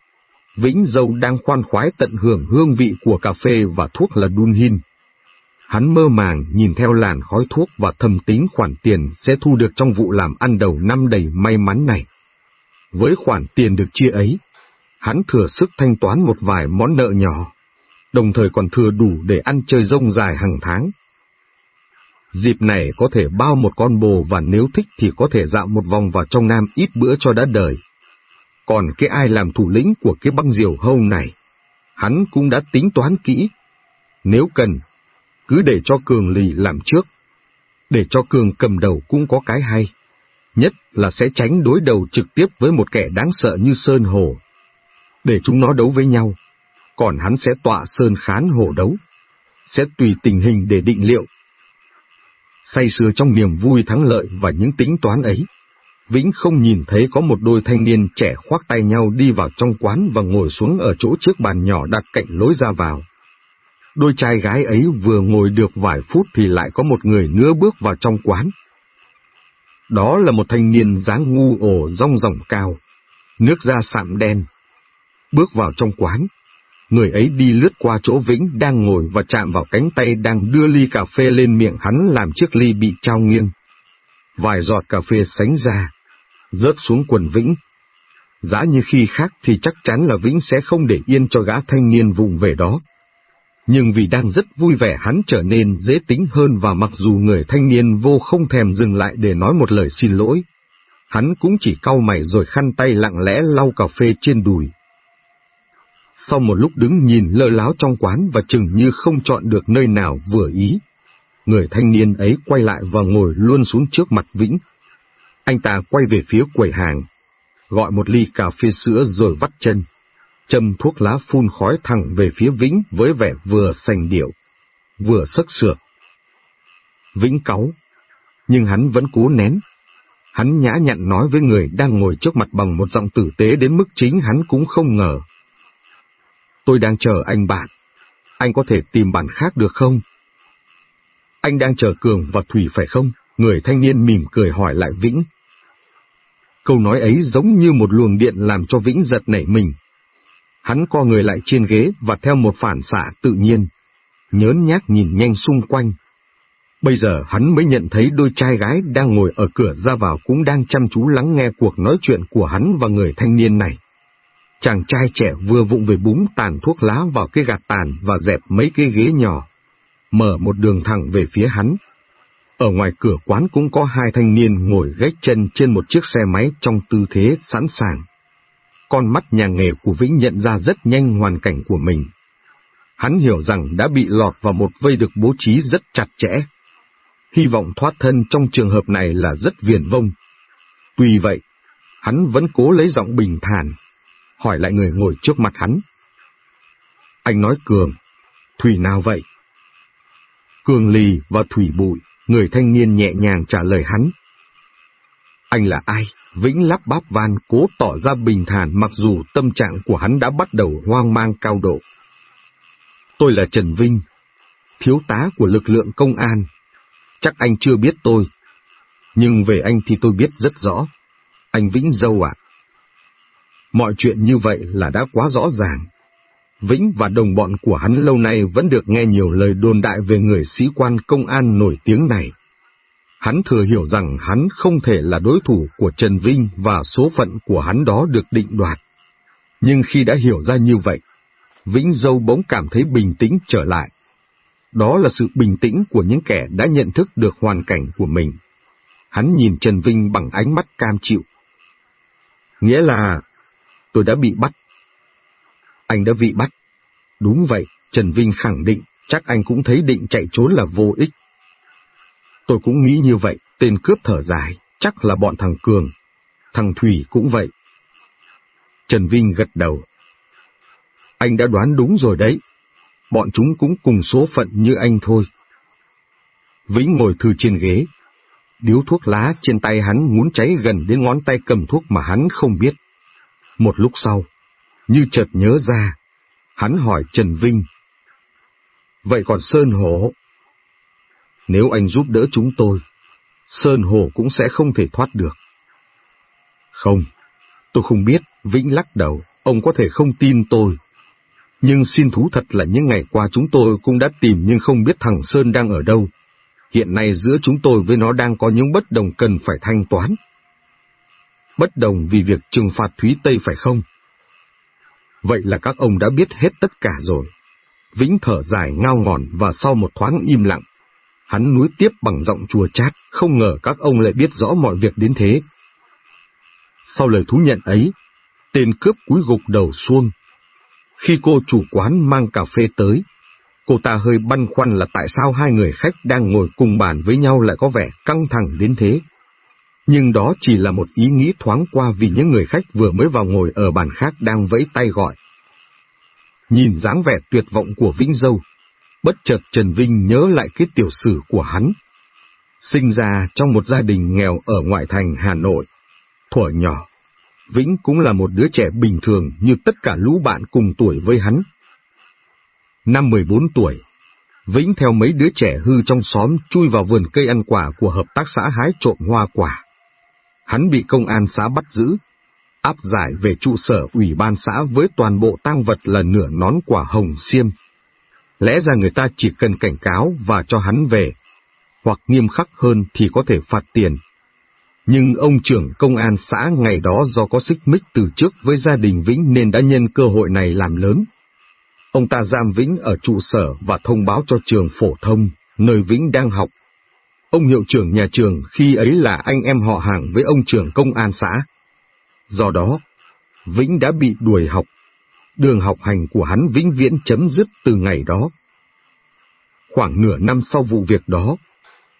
Vĩnh Dâu đang khoan khoái tận hưởng hương vị của cà phê và thuốc là đun hin. Hắn mơ màng nhìn theo làn khói thuốc và thầm tính khoản tiền sẽ thu được trong vụ làm ăn đầu năm đầy may mắn này. Với khoản tiền được chia ấy, hắn thừa sức thanh toán một vài món nợ nhỏ, đồng thời còn thừa đủ để ăn chơi rông dài hàng tháng. Dịp này có thể bao một con bồ và nếu thích thì có thể dạo một vòng vào trong Nam ít bữa cho đã đời. Còn cái ai làm thủ lĩnh của cái băng diều hâu này, hắn cũng đã tính toán kỹ. Nếu cần, cứ để cho Cường lì làm trước. Để cho Cường cầm đầu cũng có cái hay. Nhất là sẽ tránh đối đầu trực tiếp với một kẻ đáng sợ như Sơn Hồ. Để chúng nó đấu với nhau, còn hắn sẽ tọa Sơn Khán Hồ đấu. Sẽ tùy tình hình để định liệu say sưa trong niềm vui thắng lợi và những tính toán ấy. Vĩnh không nhìn thấy có một đôi thanh niên trẻ khoác tay nhau đi vào trong quán và ngồi xuống ở chỗ chiếc bàn nhỏ đặt cạnh lối ra vào. Đôi trai gái ấy vừa ngồi được vài phút thì lại có một người nữa bước vào trong quán. Đó là một thanh niên dáng ngu ổ rong ròng cao, nước da sạm đen. Bước vào trong quán, người ấy đi lướt qua chỗ Vĩnh đang ngồi và chạm vào cánh tay đang đưa ly cà phê lên miệng hắn làm chiếc ly bị trao nghiêng. Vài giọt cà phê sánh ra, rớt xuống quần Vĩnh. Giá như khi khác thì chắc chắn là Vĩnh sẽ không để yên cho gã thanh niên vùng về đó. Nhưng vì đang rất vui vẻ hắn trở nên dễ tính hơn và mặc dù người thanh niên vô không thèm dừng lại để nói một lời xin lỗi, hắn cũng chỉ cau mày rồi khăn tay lặng lẽ lau cà phê trên đùi. Sau một lúc đứng nhìn lơ láo trong quán và chừng như không chọn được nơi nào vừa ý, người thanh niên ấy quay lại và ngồi luôn xuống trước mặt Vĩnh. Anh ta quay về phía quầy hàng, gọi một ly cà phê sữa rồi vắt chân, châm thuốc lá phun khói thẳng về phía Vĩnh với vẻ vừa sành điệu, vừa sức sược. Vĩnh cáu, nhưng hắn vẫn cố nén. Hắn nhã nhặn nói với người đang ngồi trước mặt bằng một giọng tử tế đến mức chính hắn cũng không ngờ. Tôi đang chờ anh bạn. Anh có thể tìm bạn khác được không? Anh đang chờ Cường và Thủy phải không? Người thanh niên mỉm cười hỏi lại Vĩnh. Câu nói ấy giống như một luồng điện làm cho Vĩnh giật nảy mình. Hắn co người lại trên ghế và theo một phản xạ tự nhiên, nhớn nhác nhìn nhanh xung quanh. Bây giờ hắn mới nhận thấy đôi trai gái đang ngồi ở cửa ra vào cũng đang chăm chú lắng nghe cuộc nói chuyện của hắn và người thanh niên này. Chàng trai trẻ vừa vụng về búng tàn thuốc lá vào cái gạt tàn và dẹp mấy cái ghế nhỏ, mở một đường thẳng về phía hắn. Ở ngoài cửa quán cũng có hai thanh niên ngồi gách chân trên một chiếc xe máy trong tư thế sẵn sàng. Con mắt nhà nghề của Vĩnh nhận ra rất nhanh hoàn cảnh của mình. Hắn hiểu rằng đã bị lọt vào một vây được bố trí rất chặt chẽ. Hy vọng thoát thân trong trường hợp này là rất viển vông. Tuy vậy, hắn vẫn cố lấy giọng bình thản, hỏi lại người ngồi trước mặt hắn. Anh nói Cường, Thủy nào vậy? Cường lì và Thủy bụi, người thanh niên nhẹ nhàng trả lời hắn. Anh là ai? Vĩnh lắp bắp van cố tỏ ra bình thản mặc dù tâm trạng của hắn đã bắt đầu hoang mang cao độ. Tôi là Trần Vinh, thiếu tá của lực lượng công an. Chắc anh chưa biết tôi, nhưng về anh thì tôi biết rất rõ. Anh Vĩnh Dâu ạ. Mọi chuyện như vậy là đã quá rõ ràng. Vĩnh và đồng bọn của hắn lâu nay vẫn được nghe nhiều lời đồn đại về người sĩ quan công an nổi tiếng này. Hắn thừa hiểu rằng hắn không thể là đối thủ của Trần Vinh và số phận của hắn đó được định đoạt. Nhưng khi đã hiểu ra như vậy, Vĩnh Dâu bỗng cảm thấy bình tĩnh trở lại. Đó là sự bình tĩnh của những kẻ đã nhận thức được hoàn cảnh của mình. Hắn nhìn Trần Vinh bằng ánh mắt cam chịu. Nghĩa là tôi đã bị bắt. Anh đã bị bắt. Đúng vậy, Trần Vinh khẳng định, chắc anh cũng thấy định chạy trốn là vô ích. Tôi cũng nghĩ như vậy, tên cướp thở dài, chắc là bọn thằng Cường. Thằng Thủy cũng vậy. Trần Vinh gật đầu. Anh đã đoán đúng rồi đấy. Bọn chúng cũng cùng số phận như anh thôi. Vĩnh ngồi thư trên ghế. Điếu thuốc lá trên tay hắn muốn cháy gần đến ngón tay cầm thuốc mà hắn không biết. Một lúc sau, như chợt nhớ ra, hắn hỏi Trần Vinh. Vậy còn Sơn Hổ? Nếu anh giúp đỡ chúng tôi, Sơn hồ cũng sẽ không thể thoát được. Không, tôi không biết, Vĩnh lắc đầu, ông có thể không tin tôi. Nhưng xin thú thật là những ngày qua chúng tôi cũng đã tìm nhưng không biết thằng Sơn đang ở đâu. Hiện nay giữa chúng tôi với nó đang có những bất đồng cần phải thanh toán bất đồng vì việc trừng phạt Thúy Tây phải không? Vậy là các ông đã biết hết tất cả rồi. Vĩnh thở dài ngao ngòn và sau một thoáng im lặng, hắn núi tiếp bằng giọng chùa chát, không ngờ các ông lại biết rõ mọi việc đến thế. Sau lời thú nhận ấy, tên cướp cúi gục đầu xuông. Khi cô chủ quán mang cà phê tới, cô ta hơi băn khoăn là tại sao hai người khách đang ngồi cùng bàn với nhau lại có vẻ căng thẳng đến thế nhưng đó chỉ là một ý nghĩ thoáng qua vì những người khách vừa mới vào ngồi ở bàn khác đang vẫy tay gọi. Nhìn dáng vẻ tuyệt vọng của Vĩnh Dâu, bất chợt Trần Vinh nhớ lại cái tiểu sử của hắn. Sinh ra trong một gia đình nghèo ở ngoại thành Hà Nội, Thuở nhỏ, Vĩnh cũng là một đứa trẻ bình thường như tất cả lũ bạn cùng tuổi với hắn. Năm 14 tuổi, Vĩnh theo mấy đứa trẻ hư trong xóm chui vào vườn cây ăn quả của hợp tác xã hái trộm hoa quả. Hắn bị công an xã bắt giữ, áp giải về trụ sở ủy ban xã với toàn bộ tang vật là nửa nón quả hồng xiêm. Lẽ ra người ta chỉ cần cảnh cáo và cho hắn về, hoặc nghiêm khắc hơn thì có thể phạt tiền. Nhưng ông trưởng công an xã ngày đó do có xích mích từ trước với gia đình Vĩnh nên đã nhân cơ hội này làm lớn. Ông ta giam Vĩnh ở trụ sở và thông báo cho trường phổ thông, nơi Vĩnh đang học. Ông hiệu trưởng nhà trường khi ấy là anh em họ hàng với ông trưởng công an xã. Do đó, Vĩnh đã bị đuổi học. Đường học hành của hắn vĩnh viễn chấm dứt từ ngày đó. Khoảng nửa năm sau vụ việc đó,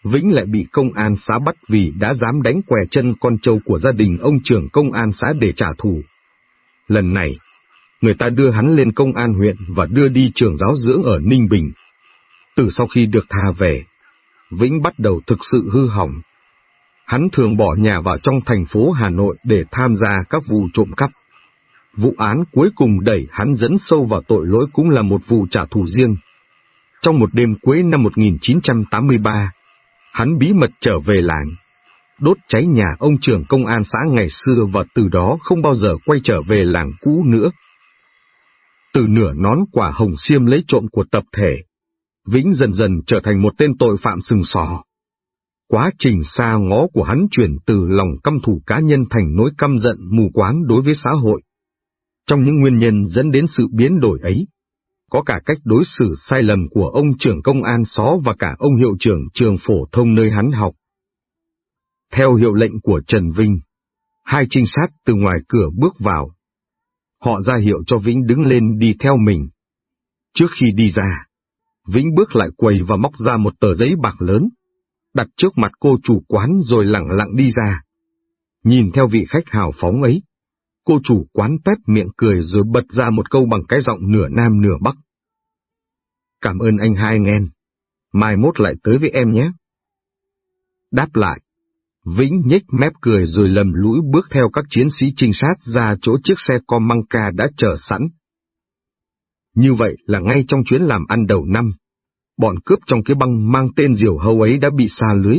Vĩnh lại bị công an xã bắt vì đã dám đánh què chân con trâu của gia đình ông trưởng công an xã để trả thù. Lần này, người ta đưa hắn lên công an huyện và đưa đi trường giáo dưỡng ở Ninh Bình. Từ sau khi được tha về, Vĩnh bắt đầu thực sự hư hỏng. Hắn thường bỏ nhà vào trong thành phố Hà Nội để tham gia các vụ trộm cắp. Vụ án cuối cùng đẩy hắn dẫn sâu vào tội lỗi cũng là một vụ trả thù riêng. Trong một đêm cuối năm 1983, hắn bí mật trở về làng, đốt cháy nhà ông trưởng công an xã ngày xưa và từ đó không bao giờ quay trở về làng cũ nữa. Từ nửa nón quả hồng xiêm lấy trộm của tập thể, Vĩnh dần dần trở thành một tên tội phạm sừng sỏ. Quá trình xa ngó của hắn chuyển từ lòng căm thù cá nhân thành nỗi căm giận mù quáng đối với xã hội. Trong những nguyên nhân dẫn đến sự biến đổi ấy, có cả cách đối xử sai lầm của ông trưởng công an xó và cả ông hiệu trưởng trường phổ thông nơi hắn học. Theo hiệu lệnh của Trần Vinh, hai trinh sát từ ngoài cửa bước vào. Họ ra hiệu cho Vĩnh đứng lên đi theo mình. Trước khi đi ra, Vĩnh bước lại quầy và móc ra một tờ giấy bạc lớn, đặt trước mặt cô chủ quán rồi lặng lặng đi ra. Nhìn theo vị khách hào phóng ấy, cô chủ quán tét miệng cười rồi bật ra một câu bằng cái giọng nửa nam nửa bắc. Cảm ơn anh hai nghen, mai mốt lại tới với em nhé. Đáp lại, Vĩnh nhếch mép cười rồi lầm lũi bước theo các chiến sĩ trinh sát ra chỗ chiếc xe Comanca đã chờ sẵn. Như vậy là ngay trong chuyến làm ăn đầu năm, bọn cướp trong cái băng mang tên Diều Hâu ấy đã bị xa lưới.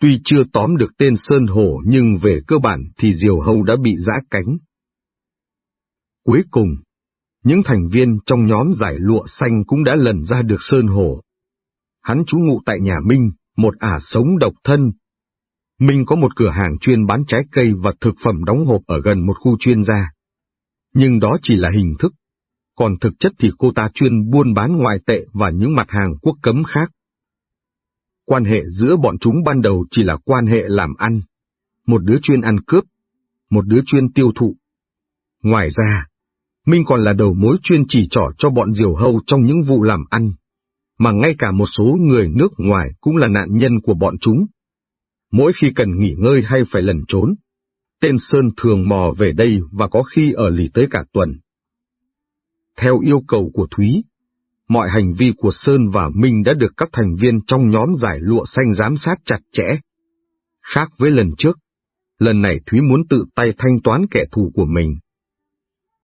Tuy chưa tóm được tên Sơn Hổ nhưng về cơ bản thì Diều Hâu đã bị giã cánh. Cuối cùng, những thành viên trong nhóm giải lụa xanh cũng đã lần ra được Sơn Hổ. Hắn trú ngụ tại nhà Minh, một ả sống độc thân. Minh có một cửa hàng chuyên bán trái cây và thực phẩm đóng hộp ở gần một khu chuyên gia. Nhưng đó chỉ là hình thức, còn thực chất thì cô ta chuyên buôn bán ngoại tệ và những mặt hàng quốc cấm khác. Quan hệ giữa bọn chúng ban đầu chỉ là quan hệ làm ăn, một đứa chuyên ăn cướp, một đứa chuyên tiêu thụ. Ngoài ra, Minh còn là đầu mối chuyên chỉ trỏ cho bọn diều hâu trong những vụ làm ăn, mà ngay cả một số người nước ngoài cũng là nạn nhân của bọn chúng. Mỗi khi cần nghỉ ngơi hay phải lẩn trốn, tên Sơn thường mò về đây và có khi ở lì tới cả tuần. Theo yêu cầu của Thúy, mọi hành vi của Sơn và Minh đã được các thành viên trong nhóm giải lụa xanh giám sát chặt chẽ. Khác với lần trước, lần này Thúy muốn tự tay thanh toán kẻ thù của mình.